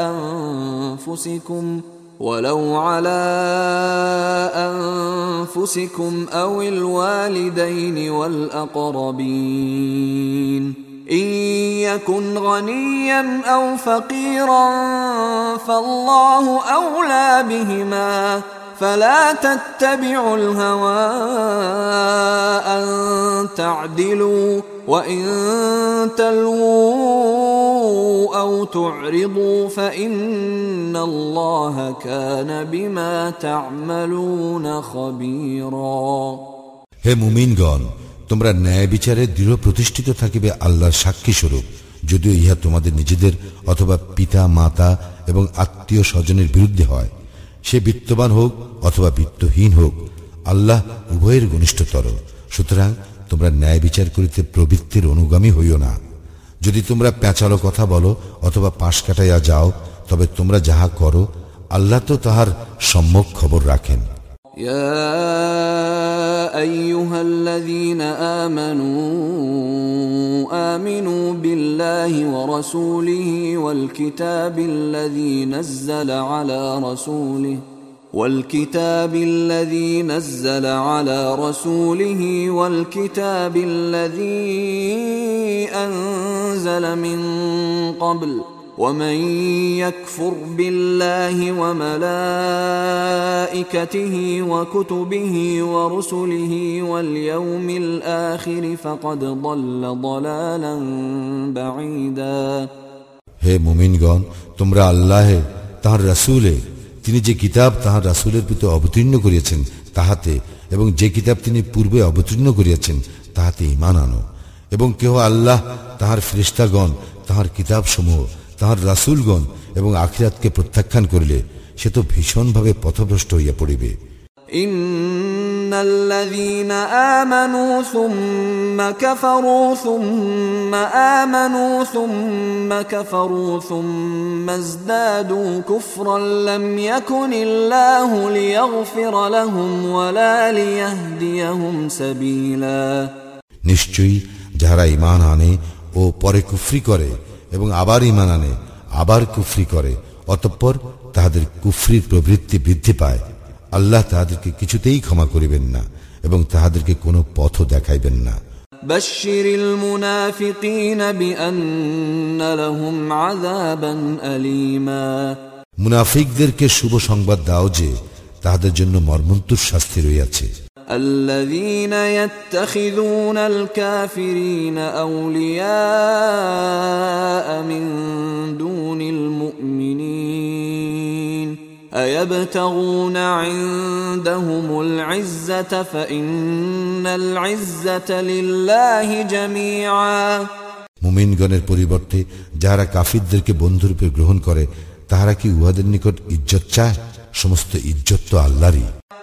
انفسكم ولو على أنفسكم أو الوالدين والأقربين. إن يكن غنيا أو فقيرا فالله أولى بهما. فلا تتبعوا الهوى أن تعدلوا. وإن تلووا أو تعرضوا فإن الله كان بما تعملون خبيرا হে মুমিনগণ তোমরা ন্যায় বিচারে দৃঢ় প্রতিষ্ঠিত থাকিবে আল্লাহর সাক্ষী স্বরূপ যদিও ইহা তোমাদের নিজেদের অথবা পিতা মাতা এবং আত্মীয় স্বজনের বিরুদ্ধে হয় সে বিত্তবান হোক অথবা বিত্তহীন হোক আল্লাহ উভয়ের ঘনিষ্ঠতর সুতরাং তোমরা ন্যায় বিচার করিতে প্রবৃত্তির অনুগামী হইও না যদি তোমরা প্যাঁচালো কথা বলো অথবা পাশ কাটাইয়া যাও তবে তোমরা যাহা করো আল্লাহ তো তাহার সম্যক খবর রাখেন يا ايها الذين امنوا امنوا بالله ورسوله والكتاب الذي نزل على رسوله والكتاب الذي نزل على رسوله والكتاب الذي انزل من قبل ومن يكفر بالله وملائكته وكتبه ورسله واليوم الآخر فقد ضل ضلالا بعيدا হে মুমিনগণ তোমরা আল্লাহে তাহার রাসূলে তিনি যে কিতাব তাহার রাসুলের প্রতি অবতীর্ণ করিয়াছেন, তাহাতে এবং যে কিতাব তিনি পূর্বে অবতীর্ণ করিয়াছেন, তাহাতে ইমান আনো। এবং কেহ আল্লাহ, তাহার ফ্রিস্তাগণ তাহার কিতাব সমূহ তাহার রাসুলগণ এবং আখিরাতকে প্রত্যাখ্যান করিলে সে তো ভীষণভাবে পথভ্রষ্ট হইয়া পড়িবে। إن الذين آمنوا ثم كفروا ثم آمنوا ثم كفروا ثم ازدادوا كفرا لم يكن الله ليغفر لهم ولا ليهديهم سبيلا নিশ্চয়ই যাহারা ইমান আনে ও পরে কুফরি করে এবং আবার ইমান আনে আবার কুফরি করে অতঃপর তাহাদের কুফরির প্রবৃত্তি বৃদ্ধি পায় আল্লাহ তাহাদেরকে কিছুতেই ক্ষমা করিবেন না এবং তাহাদেরকে কোনো পথও দেখাইবেন না بشر المنافقين بأن لهم عذابا أليما মুনাফিকদেরকে শুভ সংবাদ দাও যে তাহাদের জন্য মর্মন্তুর শাস্তি রইয়াছে الذين يتخذون الكافرين أولياء من دون المؤمنين أيبتغون عندهم العزة فإن العزة لله جميعا মুমিনগণের পরিবর্তে যাহারা কাফিরদেরকে বন্ধুরূপে গ্রহণ করে তাহারা কি উহাদের নিকট ইজ্জত চায় সমস্ত ইজ্জত তো আল্লাহরই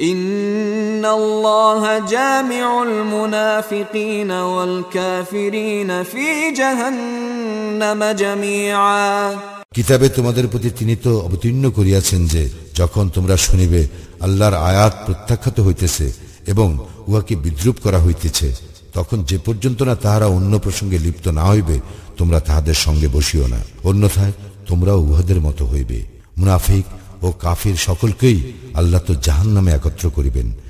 إن الله جامع المنافقين والكافرين في جهنم جميعا কিতাবে তোমাদের প্রতি তিনি তো অবতীর্ণ করিয়াছেন যে যখন তোমরা শুনিবে আল্লাহর আয়াত প্রত্যাখ্যাত হইতেছে এবং উহাকে বিদ্রুপ করা হইতেছে তখন যে পর্যন্ত না তাহারা অন্য প্রসঙ্গে লিপ্ত না হইবে তোমরা তাহাদের সঙ্গে বসিও না অন্যথায় তোমরাও উহাদের মতো হইবে মুনাফিক ও কাফির সকলকেই আল্লাহ তো জাহান নামে একত্র করিবেন।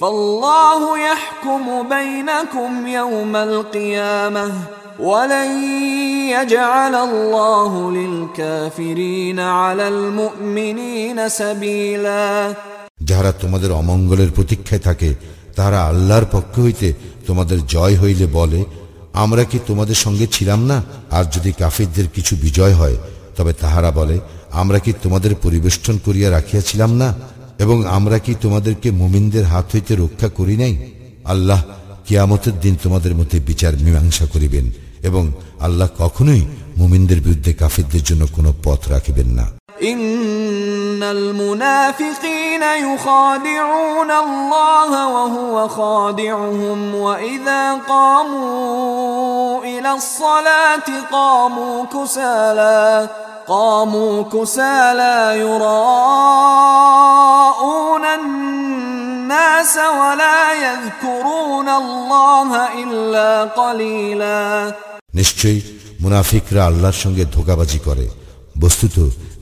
فالله يحكم بينكم يوم القيامة ولن يجعل الله للكافرين على المؤمنين سبيلا যাহারা তোমাদের অমঙ্গলের প্রতীক্ষায় থাকে তাহারা আল্লাহর পক্ষ হইতে তোমাদের জয় হইলে বলে আমরা কি তোমাদের সঙ্গে ছিলাম না আর যদি কাফিরদের কিছু বিজয় হয় তবে তাহারা বলে আমরা কি তোমাদের পরিবেষ্টন করিয়া রাখিয়াছিলাম না এবং আমরা কি তোমাদেরকে মুমিনদের হাত হইতে রক্ষা করি নাই আল্লাহ কিয়ামতের দিন তোমাদের মধ্যে বিচার মীমাংসা করিবেন এবং আল্লাহ কখনোই মুমিনদের বিরুদ্ধে কাফিরদের জন্য কোনো পথ রাখিবেন না إن المنافقين يخادعون الله وهو خادعهم وإذا قاموا إلى الصلاة قاموا كسالى قاموا كسالى يراءون الناس ولا يذكرون الله إلا قليلا নিশ্চয়ই মুনাফিকরা আল্লাহর সঙ্গে ধোকাবাজি করে বস্তুত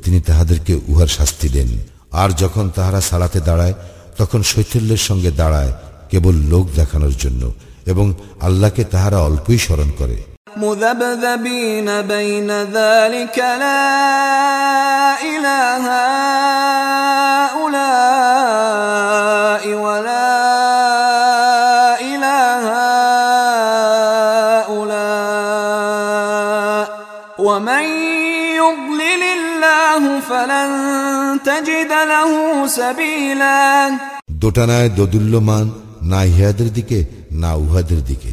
তিনি তাহাদেরকে উহার শাস্তি দেন আর যখন তাহারা সালাতে দাঁড়ায় তখন শৈথল্যের সঙ্গে দাঁড়ায় কেবল লোক দেখানোর জন্য এবং আল্লাহকে তাহারা অল্পই স্মরণ করে مذبذبين بين ذلك لا إله هؤلاء ولا إله هؤلاء ومن يضلل الله فلن تجد له سبيلا দোটানায় দোদুল্যমান না ইহাদের দিকে না উহাদের দিকে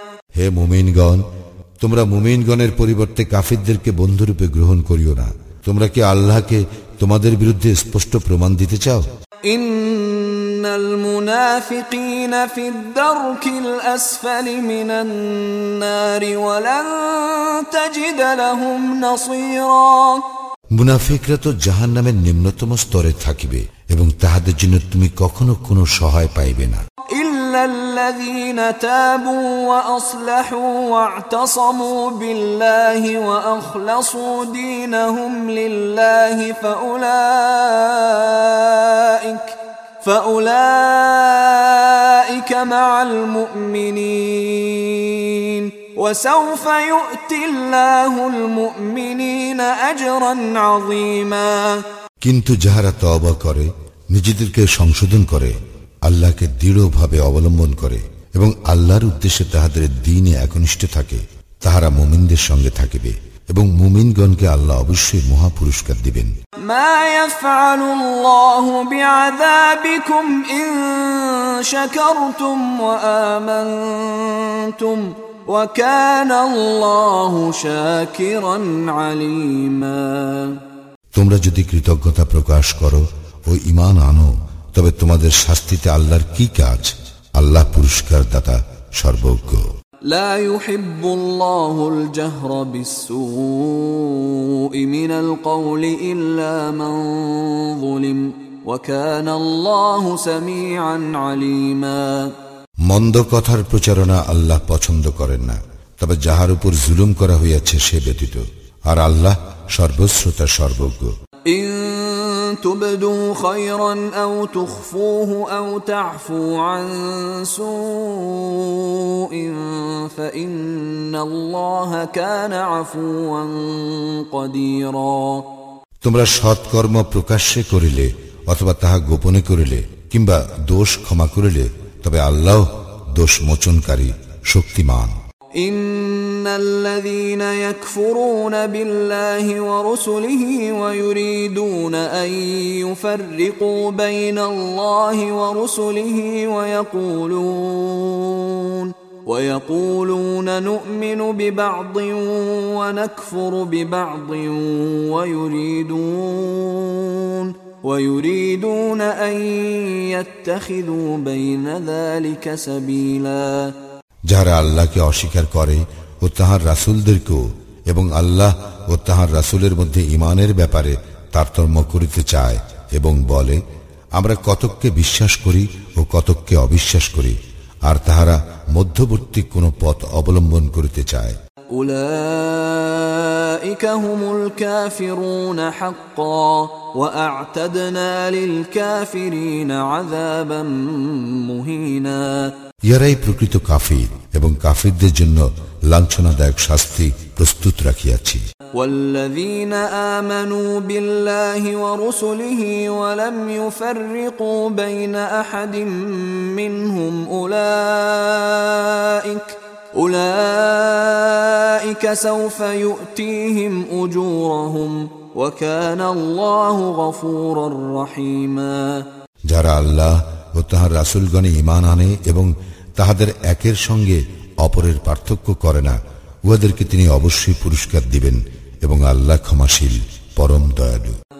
হে মুমিনগণ তোমরা মুমিনগণের পরিবর্তে কাফিরদেরকে বন্ধুরূপে গ্রহণ করিও না তোমরা কি আল্লাহকে তোমাদের বিরুদ্ধে স্পষ্ট প্রমাণ দিতে চাও إن المنافقين في الدرك الأسفل من النار ولن تجد لهم نصيرا মুনাফিকরা তো জাহান নামের নিম্নতম স্তরে থাকিবে এবং তাহাদের জন্য তুমি কখনো কোনো সহায় পাইবে না إلا الذين تابوا وأصلحوا واعتصموا بالله وأخلصوا دينهم لله فأولئك فأولئك مع المؤمنين وسوف يؤتي الله المؤمنين أجرا عظيما কিন্তু যাহারা তওবা করে নিজেদেরকে সংশোধন করে আল্লাহকে দৃঢ়ভাবে অবলম্বন করে এবং আল্লাহর উদ্দেশ্যে তাহাদের দিনে একনিষ্ঠ থাকে তাহারা মুমিনদের সঙ্গে থাকিবে এবং মুমিনগণকে আল্লাহ অবশ্যই মহা পুরস্কার দিবেন তোমরা যদি কৃতজ্ঞতা প্রকাশ করো ও ইমান আনো তবে তোমাদের শাস্তিতে আল্লাহর কি কাজ আল্লাহ পুরস্কার দাতা সর্বজ্ঞ لا يحب الله الجهر بالسوء من القول إلا من ظلم وكان الله سميعا عليما মন্দ কথার প্রচারণা আল্লাহ পছন্দ করেন না তবে যাহার উপর জুলুম করা হইয়াছে সে ব্যতীত আর আল্লাহ সর্বশ্রোতা সর্বজ্ঞ إن تبدوا خيرا أو تخفوه أو تعفوا عن سوء فإن الله كان عفوا قديرا তোমরা সৎকর্ম প্রকাশ্যে করিলে অথবা তাহা গোপনে করিলে কিংবা দোষ ক্ষমা করিলে তবে আল্লাহ দোষ মোচনকারী শক্তিমান إن الذين يكفرون بالله ورسله ويريدون أن يفرقوا بين الله ورسله ويقولون ويقولون نؤمن ببعض ونكفر ببعض ويريدون ويريدون أن يتخذوا بين ذلك سبيلاً যাহারা আল্লাহকে অস্বীকার করে ও তাহার রাসুলদেরকেও এবং আল্লাহ ও তাহার রাসুলের মধ্যে ইমানের ব্যাপারে তারতম্য করিতে চায় এবং বলে, আমরা কতককে বিশ্বাস করি ও কতককে অবিশ্বাস করি, আর তাহারা মধ্যবর্তী কোনো পথ অবলম্বন করিতে চায়। أولئك هم الكافرون حقا وأعتدنا للكافرين عذابا مهينا ইয়ারাই প্রকৃত কাফির এবং কাফিরদের জন্য লাঞ্ছনাদায়ক শাস্তি প্রস্তুত রাখিয়াছি والذين آمنوا بالله ورسله ولم يفرقوا بين أحد منهم أولئك أولئك سوف يؤتيهم أجورهم وكان الله غفورا رحيما যারা আল্লাহ ও তাহার রাসুলগণে ইমান আনে এবং তাহাদের একের সঙ্গে অপরের পার্থক্য করে না উহাদেরকে তিনি অবশ্যই পুরস্কার দিবেন এবং আল্লাহ ক্ষমাশীল পরম দয়ালু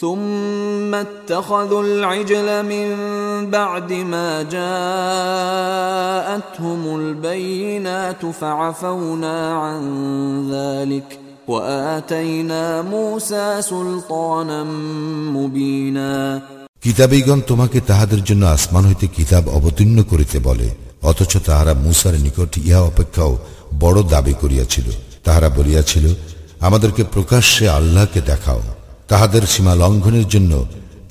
ثم اتخذوا العجل من بعد ما جاءتهم البينات فعفونا عن ذلك وآتينا موسى سلطانا مبينا কিতাবীগণ তোমাকে তাহাদের জন্য আসমান হইতে কিতাব অবতীর্ণ করিতে বলে অথচ তাহারা মুসার নিকট ইহা অপেক্ষাও বড় দাবি করিয়াছিল তাহারা বলিয়াছিল আমাদেরকে প্রকাশ্যে আল্লাহকে দেখাও তাহাদের সীমা লঙ্ঘনের জন্য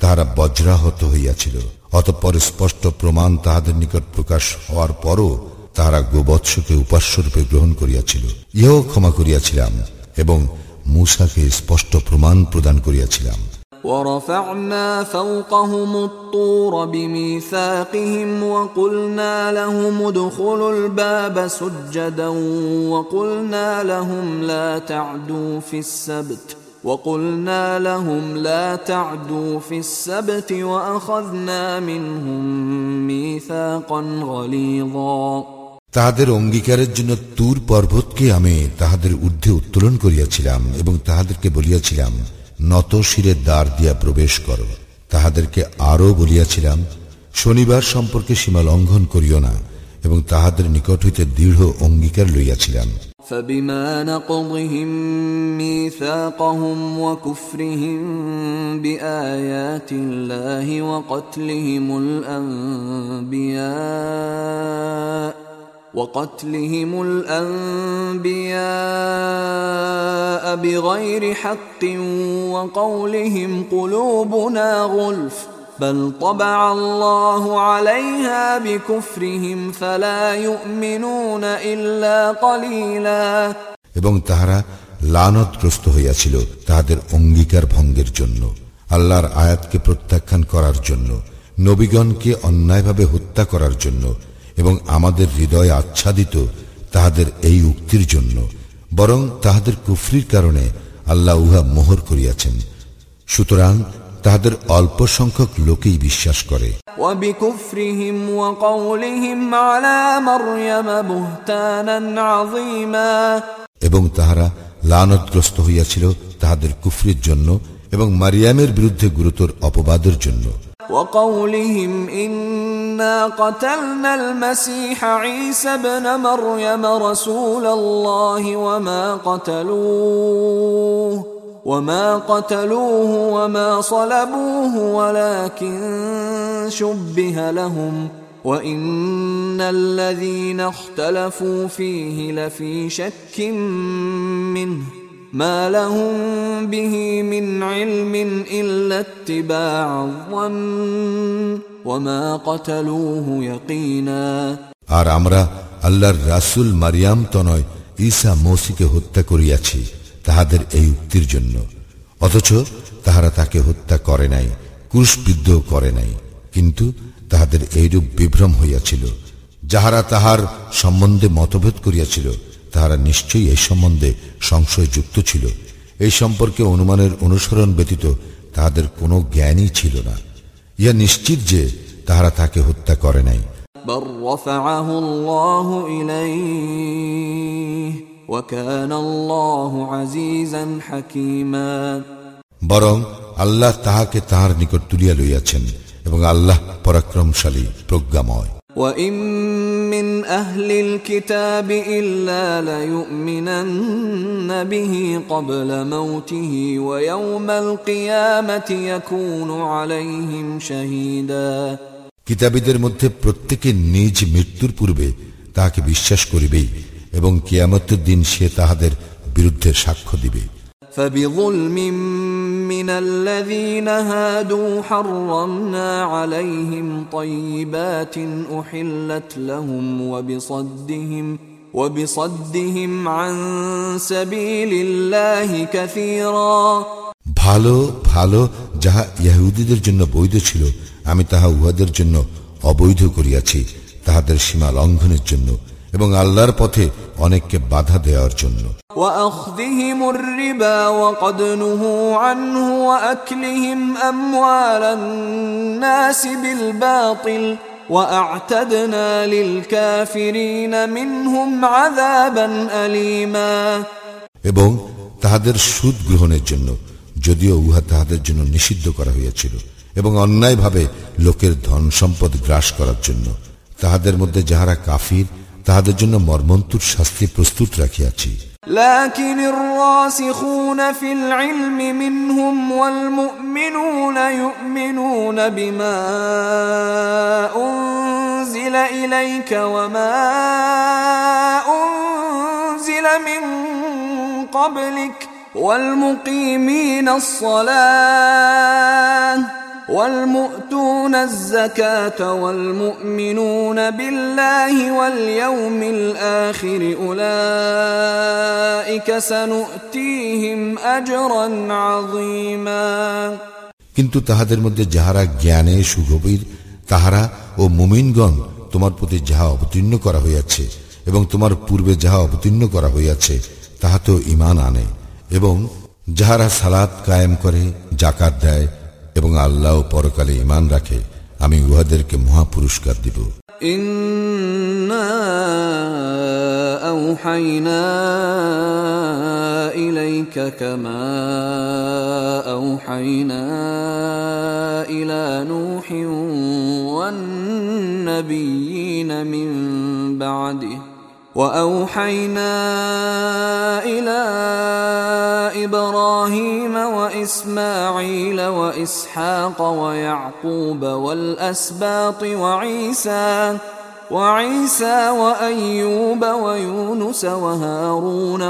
তাহারা বজ্রাহত হইয়াছিল অতঃপর স্পষ্ট প্রমাণ তাহাদের নিকট প্রকাশ হওয়ার পরও তাহারা গোবৎসকে উপাস্যরূপে গ্রহণ করিয়াছিল ইহাও ক্ষমা করিয়াছিলাম এবং মুসাকে স্পষ্ট প্রমাণ প্রদান করিয়াছিলাম ورفعنا فوقهم الطور بميثاقهم وقلنا لهم ادخلوا الباب سجدا وقلنا لهم لا تعدوا في السبت وقلنا لهم لا تعدوا في السبت واخذنا منهم ميثاقا غليظا তাহাদের অঙ্গীকারের জন্য তুর পর্বতকে আমি তাহাদের ঊর্ধ্বে উত্তোলন করিয়াছিলাম এবং তাহাদেরকে বলিয়াছিলাম নত শিরের দ্বার দিয়া প্রবেশ করো তাহাদেরকে আরও বলিয়াছিলাম শনিবার সম্পর্কে সীমা লঙ্ঘন করিও না এবং তাহাদের নিকট হইতে দৃঢ় অঙ্গীকার লইয়াছিলাম فبما نقضهم ميثاقهم وكفرهم بآيات الله وقتلهم الأنبياء وقتلهم الأنبياء بغير حق وقولهم قلوبنا غلف بل طبع الله عليها بكفرهم فلا يؤمنون إلا قليلا এবং তাহারা লানতগ্রস্ত হইয়াছিল তাহাদের অঙ্গীকার ভঙ্গের জন্য আল্লাহর আয়াতকে প্রত্যাখ্যান করার জন্য নবীগণকে অন্যায়ভাবে হত্যা করার জন্য এবং আমাদের হৃদয় আচ্ছাদিত তাহাদের এই উক্তির জন্য বরং তাহাদের কুফরির কারণে আল্লাহ উহা মোহর করিয়াছেন সুতরাং তাহাদের অল্প সংখ্যক লোকেই বিশ্বাস করে وبكفرهم وقولهم على مريم بهتانا عظيما এবং তাহারা লানতগ্রস্ত হইয়াছিল তাহাদের কুফরির জন্য এবং মারিয়ামের বিরুদ্ধে গুরুতর অপবাদের জন্য وقولهم إنا قتلنا المسيح عيسى ابن مريم رسول الله وما قتلوه وما قتلوه وما صلبوه ولكن شبه لهم وإن الذين اختلفوا فيه لفي شك منه ما لهم به من علم إلا اتباع الظن وما قتلوه يقينا আর আমরা আল্লাহর রাসুল মারিয়াম তনয় ঈসা মৌসিকে হত্যা করিয়াছি তাহাদের এই উক্তির জন্য অথচ তাহারা তাকে হত্যা করে নাই ক্রুশবিদ্ধ করে নাই কিন্তু তাহাদের এইরূপ বিভ্রম হইয়াছিল যাহারা তাহার সম্বন্ধে মতভেদ করিয়াছিল তাহারা নিশ্চয়ই এই সম্বন্ধে সংশয়যুক্ত ছিল এই সম্পর্কে অনুমানের অনুসরণ ব্যতীত তাহাদের কোনো জ্ঞানই ছিল না ইয়া নিশ্চিত যে তাহারা তাকে হত্যা করে নাই بل رفعه الله إليه وكان الله عزيزا حكيما বরং আল্লাহ তাহাকে তাহার নিকট তুলিয়া লইয়াছেন এবং আল্লাহ পরাক্রমশালী প্রজ্ঞাময় وإن من أهل الكتاب إلا ليؤمنن به قبل موته ويوم القيامة يكون عليهم شهيدا কিতাবীদের মধ্যে প্রত্যেকে নিজ মৃত্যুর পূর্বে তাহাকে বিশ্বাস করিবেই এবং কিয়ামতের দিন সে তাহাদের বিরুদ্ধে সাক্ষ্য দিবে فبظلم من الذين هادوا حرمنا عليهم طيبات أحلت لهم وبصدهم وبصدهم عن سبيل الله كثيرا ভালো ভালো যাহা ইহুদিদের জন্য বৈধ ছিল আমি তাহা উহাদের জন্য অবৈধ করিয়াছি তাহাদের সীমা লঙ্ঘনের জন্য এবং আল্লাহর পথে অনেককে বাধা দেওয়ার জন্য। এবং তাহাদের সুদ গ্রহণের জন্য যদিও উহা তাহাদের জন্য নিষিদ্ধ করা হইয়াছিল এবং অন্যায়ভাবে লোকের ধন সম্পদ গ্রাস করার জন্য তাহাদের মধ্যে যাহারা কাফির তাহাদের জন্য মর্মন্তুর শাস্তি প্রস্তুত রাখিয়াছি لكن الراسخون في العلم منهم والمؤمنون يؤمنون بما أنزل إليك وما أنزل من قبلك والمقيمين الصلاة والمؤتون الزكاة والمؤمنون بالله واليوم الآخر أولئك سنؤتيهم أجرا عظيما কিন্তু তাহাদের মধ্যে যাহারা জ্ঞানে সুগভীর তাহারা ও মুমিনগণ তোমার প্রতি যাহা অবতীর্ণ করা হইয়াছে এবং তোমার পূর্বে যাহা অবতীর্ণ করা হইয়াছে তাহা তো ইমান আনে এবং যাহারা সালাত কায়েম করে জাকাত দেয় এবং আল্লাহ ও পরকালে ইমান রাখে আমি উহাদেরকে মহাপুরস্কার দিব إنا أوحينا إليك كما أوحينا إلى نوح والنبيين من بعده واوحينا الى ابراهيم واسماعيل واسحاق ويعقوب والاسباط وعيسى وعيسى وايوب ويونس وهارون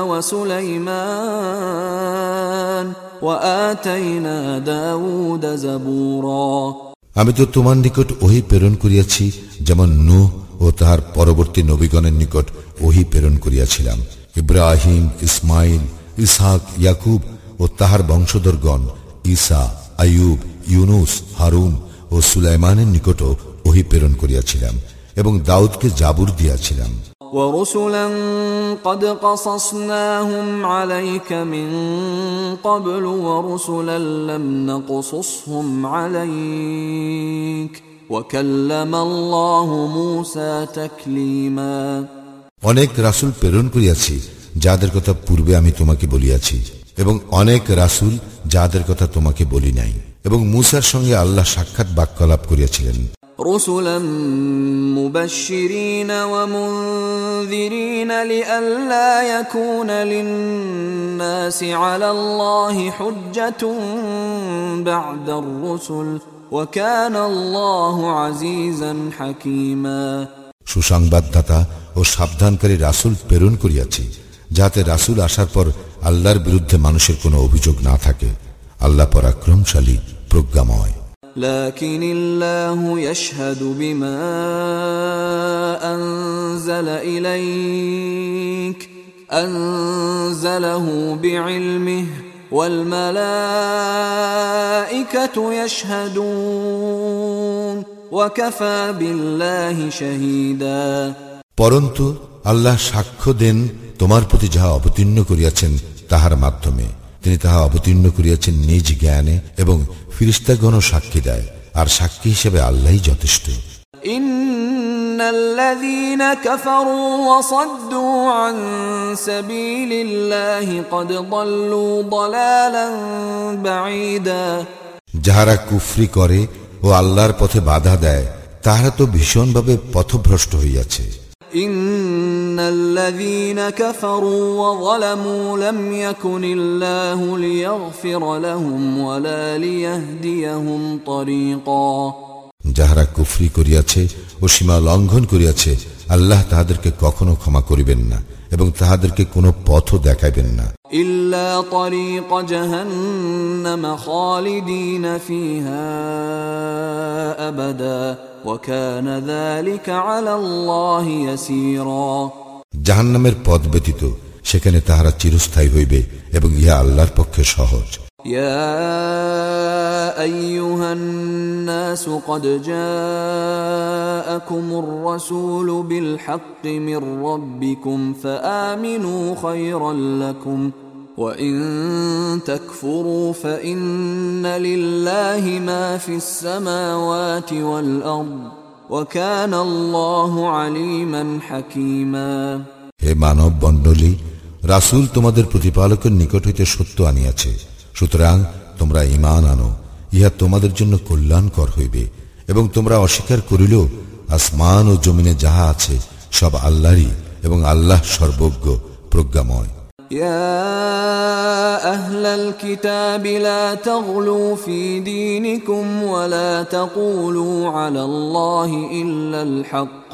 وسليمان واتينا داود زبورا আমি তো তোমার নিকট ওহি প্রেরণ করিয়াছি যেমন নূহ ও তাহার পরবর্তী নবীগণের নিকট ওহি প্রেরণ করিয়াছিলাম ইব্রাহিম ইসমাইল ইসহাক ইয়াকুব ও তাহার বংশধরগণ ঈসা আয়ুব ইউনুস হারুন ও সুলাইমানের নিকটও ওহি প্রেরণ করিয়াছিলাম এবং দাউদকে জাবুর দিয়াছিলাম ورسلا قد قصصناهم عليك من قبل ورسلا لم نقصصهم عليك وكلم الله موسى تكليما অনেক রাসূল প্রেরণ করিয়াছি যাদের কথা পূর্বে আমি তোমাকে বলিয়াছি এবং অনেক রাসূল যাদের কথা তোমাকে বলি নাই এবং মূসার সঙ্গে আল্লাহ সাক্ষাৎ বাক্যলাপ করিয়াছিলেন رسلا مبشرين ومنذرين لئلا يكون للناس على الله حجة بعد الرسل وكان الله عزيزا حكيما সুসংবাদদাতা ও সাবধানকারী রাসূল প্রেরণ করিয়াছি যাতে রাসূল আসার পর আল্লাহর বিরুদ্ধে মানুষের কোনো অভিযোগ না থাকে আল্লাহ পরাক্রমশালী প্রজ্ঞাময় لكن الله يشهد بما انزل اليك انزله بعلمه والملائكه يشهدون وكفى بالله شهيدا পরন্তু আল্লাহ সাক্ষ্য দেন তোমার প্রতি যাহা অবতীর্ণ করিয়াছেন তাহার মাধ্যমে তিনি তাহা অবতীর্ণ করিয়াছেন নিজ জ্ঞানে এবং ফিরিস্তাগণ সাক্ষী দেয় আর সাক্ষী হিসেবে আল্লাহই যথেষ্ট ان الذين كفروا وصدوا عن سبيل الله قد ضلوا ضلالا بعيدا যাহারা কুফরি করে ও আল্লাহর পথে বাধা দেয় তাহারা তো ভীষণভাবে পথভ্রষ্ট হইয়াছে إن الذين كفروا وظلموا لم يكن الله ليغفر لهم ولا ليهديهم طريقا যাহারা কুফরি করিয়াছে ও সীমা লঙ্ঘন করিয়াছে আল্লাহ তাহাদেরকে কখনো ক্ষমা করিবেন না এবং তাহাদেরকে কোনো পথও দেখাইবেন না। ইল্লা তরিক জাহান্নাম খালিদিন ফিহা আবাদা ওয়া কানা যালিকা আলা ইয়াসীরা। জাহান্নামের পথ ব্যতীত সেখানে তাহারা চিরস্থায়ী হইবে এবং ইহা আল্লাহর পক্ষে সহজ। ইয়া أيها الناس قد جاءكم الرسول بالحق من ربكم فآمنوا خيرا لكم وإن تكفروا فإن لله ما في السماوات والأرض وكان الله عليما حكيما হে মানব মণ্ডলী রাসূল তোমাদের প্রতিপালকের নিকট হইতে সত্য আনিয়াছে সুতরাং তোমরা ঈমান আনো ইহা তোমাদের জন্য কল্যাণকর হইবে এবং তোমরা অস্বীকার করিলেও আসমান ও জমিনে যাহা আছে সব আল্লাহরই এবং আল্লাহ সর্বজ্ঞ প্রজ্ঞাময় يا أهل الكتاب لا تغلوا في دينكم ولا تقولوا على الله إلا الحق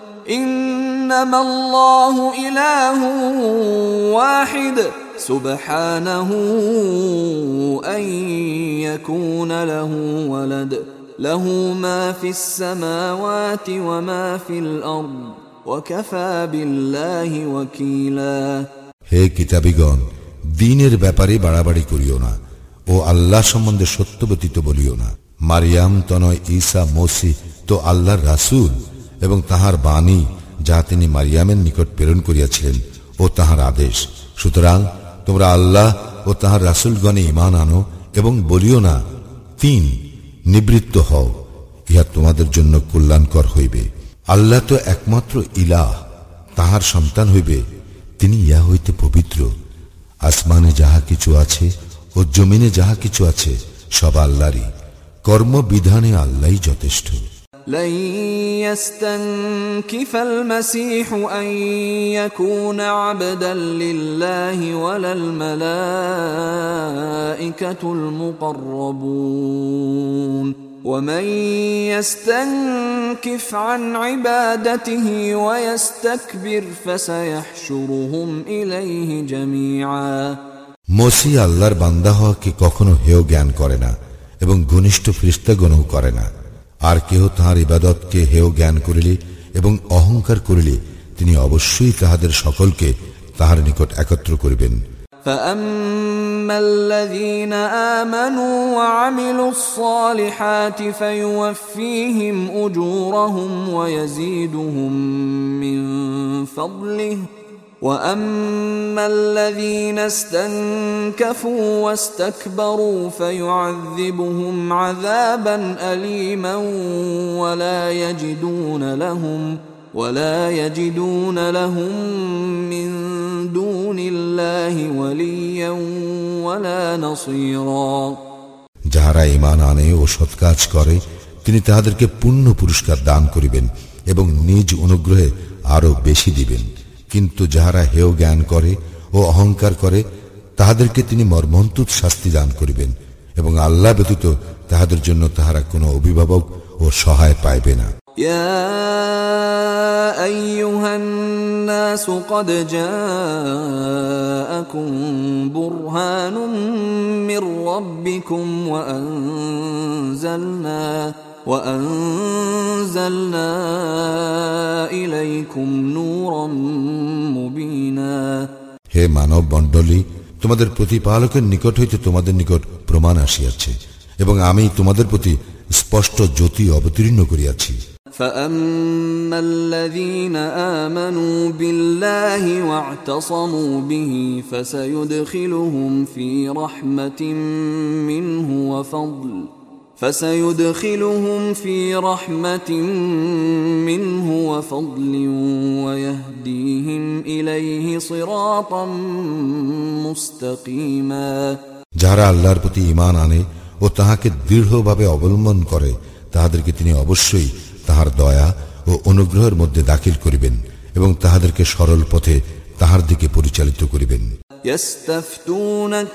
إنما الله إله واحد سبحانه أن يكون له ولد له ما في السماوات وما في الأرض وكفى بالله وكيلاً হে কিতাবিগণ দিনের ব্যাপারে বাড়াবাড়ি করিও না ও আল্লাহ সম্বন্ধে সত্য ব্যতীত বলিও না মারিয়াম তনয় ঈসা মসি তো আল্লাহর রাসূল এবং তাহার বাণী যাহা তিনি মারিয়ামের নিকট প্রেরণ করিয়াছিলেন ও তাহার আদেশ। সুতরাং তোমরা আল্লাহ ও তাহার রাসূলগণে ইমান আনো এবং বলিও না, তিন, নিবৃত্ত হও, ইহা তোমাদের জন্য কল্যাণকর হইবে। আল্লাহ তো একমাত্র ইলাহ, তাহার সন্তান হইবে, তিনি ইয়া হইতে পবিত্র। আসমানে যাহা কিছু আছে ও জমিনে যাহা কিছু আছে, সব আল্লাহরই। কর্মবিধানে আল্লাহই যথেষ্ট। لن يستنكف المسيح أن يكون عبدا لله ولا الملائكة المقربون ومن يستنكف عن عبادته ويستكبر فسيحشرهم إليه جميعا মসি আল্লাহর বান্দা হওয়াকে কখনো হেয় জ্ঞান করে না এবং ঘনিষ্ঠ ফ্রিস্তাগণও করে না আর কেহ তাহার ইবাদতকে হেয় জ্ঞান করিলে এবং অহংকার করিলে তিনি অবশ্যই তাহাদের সকলকে তাহার নিকট একত্র করিবেন فأما الذين آمنوا وعملوا الصالحات فيوفيهم أجورهم ويزيدهم من فضله وأما الذين استنكفوا واستكبروا فيعذبهم عذابا أليما ولا يجدون لهم ولا يجدون لهم من دون الله وليا ولا نصيرا যাহারা ইমান আনে ও সৎ কাজ করে তিনি তাহাদেরকে পূর্ণ পুরস্কার দান করিবেন এবং নিজ অনুগ্রহে আরো বেশি দিবেন কিন্তু যাহারা হেয় জ্ঞান করে ও অহংকার করে তাহাদেরকে তিনি মর্মন্তুত শাস্তি দান করিবেন এবং আল্লাহ ব্যতীত তাহাদের জন্য তাহারা কোনো অভিভাবক ও সহায় পাইবে না يا أيها الناس قد جاءكم برهان من ربكم وأنزلنا وأنزلنا إليكم نورا مبينا হে মানব মণ্ডলী তোমাদের প্রতিপালকের নিকট হইতে তোমাদের নিকট প্রমাণ আসিয়াছে এবং আমি তোমাদের প্রতি স্পষ্ট জ্যোতি অবতীর্ণ করিয়াছি فأما الذين آمنوا بالله واعتصموا به فسيدخلهم في رحمة منه وفضل فسيدخلهم في رحمة منه وفضل ويهديهم إليه صراطا مستقيما যারা আল্লাহর প্রতি ইমান আনে ও তাহাকে দৃঢ়ভাবে অবলম্বন করে তাহাদেরকে তিনি অবশ্যই তাহার দয়া ও অনুগ্রহের মধ্যে দাখিল করিবেন এবং তাহাদেরকে সরল পথে তাহার দিকে পরিচালিত করিবেন يستفتونك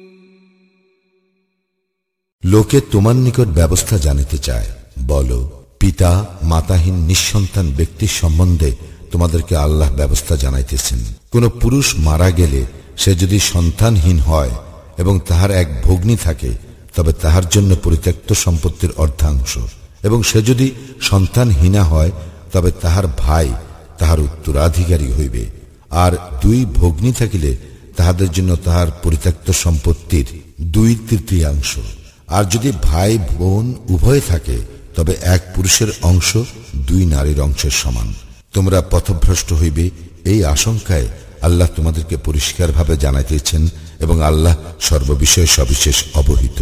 লোকে তোমার নিকট ব্যবস্থা জানিতে চায়। বলো, পিতা, মাতাহীন, নিঃসন্তান ব্যক্তির সম্বন্ধে তোমাদেরকে আল্লাহ ব্যবস্থা জানাইতেছেন। কোন পুরুষ মারা গেলে সে যদি সন্তানহীন হয় এবং তাহার এক ভগ্নী থাকে, তবে তাহার জন্য পরিত্যক্ত সম্পত্তির অর্ধাংশ। এবং সে যদি সন্তানহীনা হয়, তবে তাহার ভাই তাহার উত্তরাধিকারী হইবে। আর দুই ভগ্নী থাকিলে তাহাদের জন্য তাহার পরিত্যক্ত সম্পত্তির দুই তৃতীয়াংশ। আর যদি ভাই, বোন উভয় থাকে, তবে এক পুরুষের অংশ দুই নারীর অংশের সমান। তোমরা পথভ্রষ্ট হইবে এই আশঙ্কায় আল্লাহ তোমাদেরকে পরিষ্কারভাবে জানাইতেছেন এবং আল্লাহ সর্ববিষয়ে সবিশেষ অবহিত।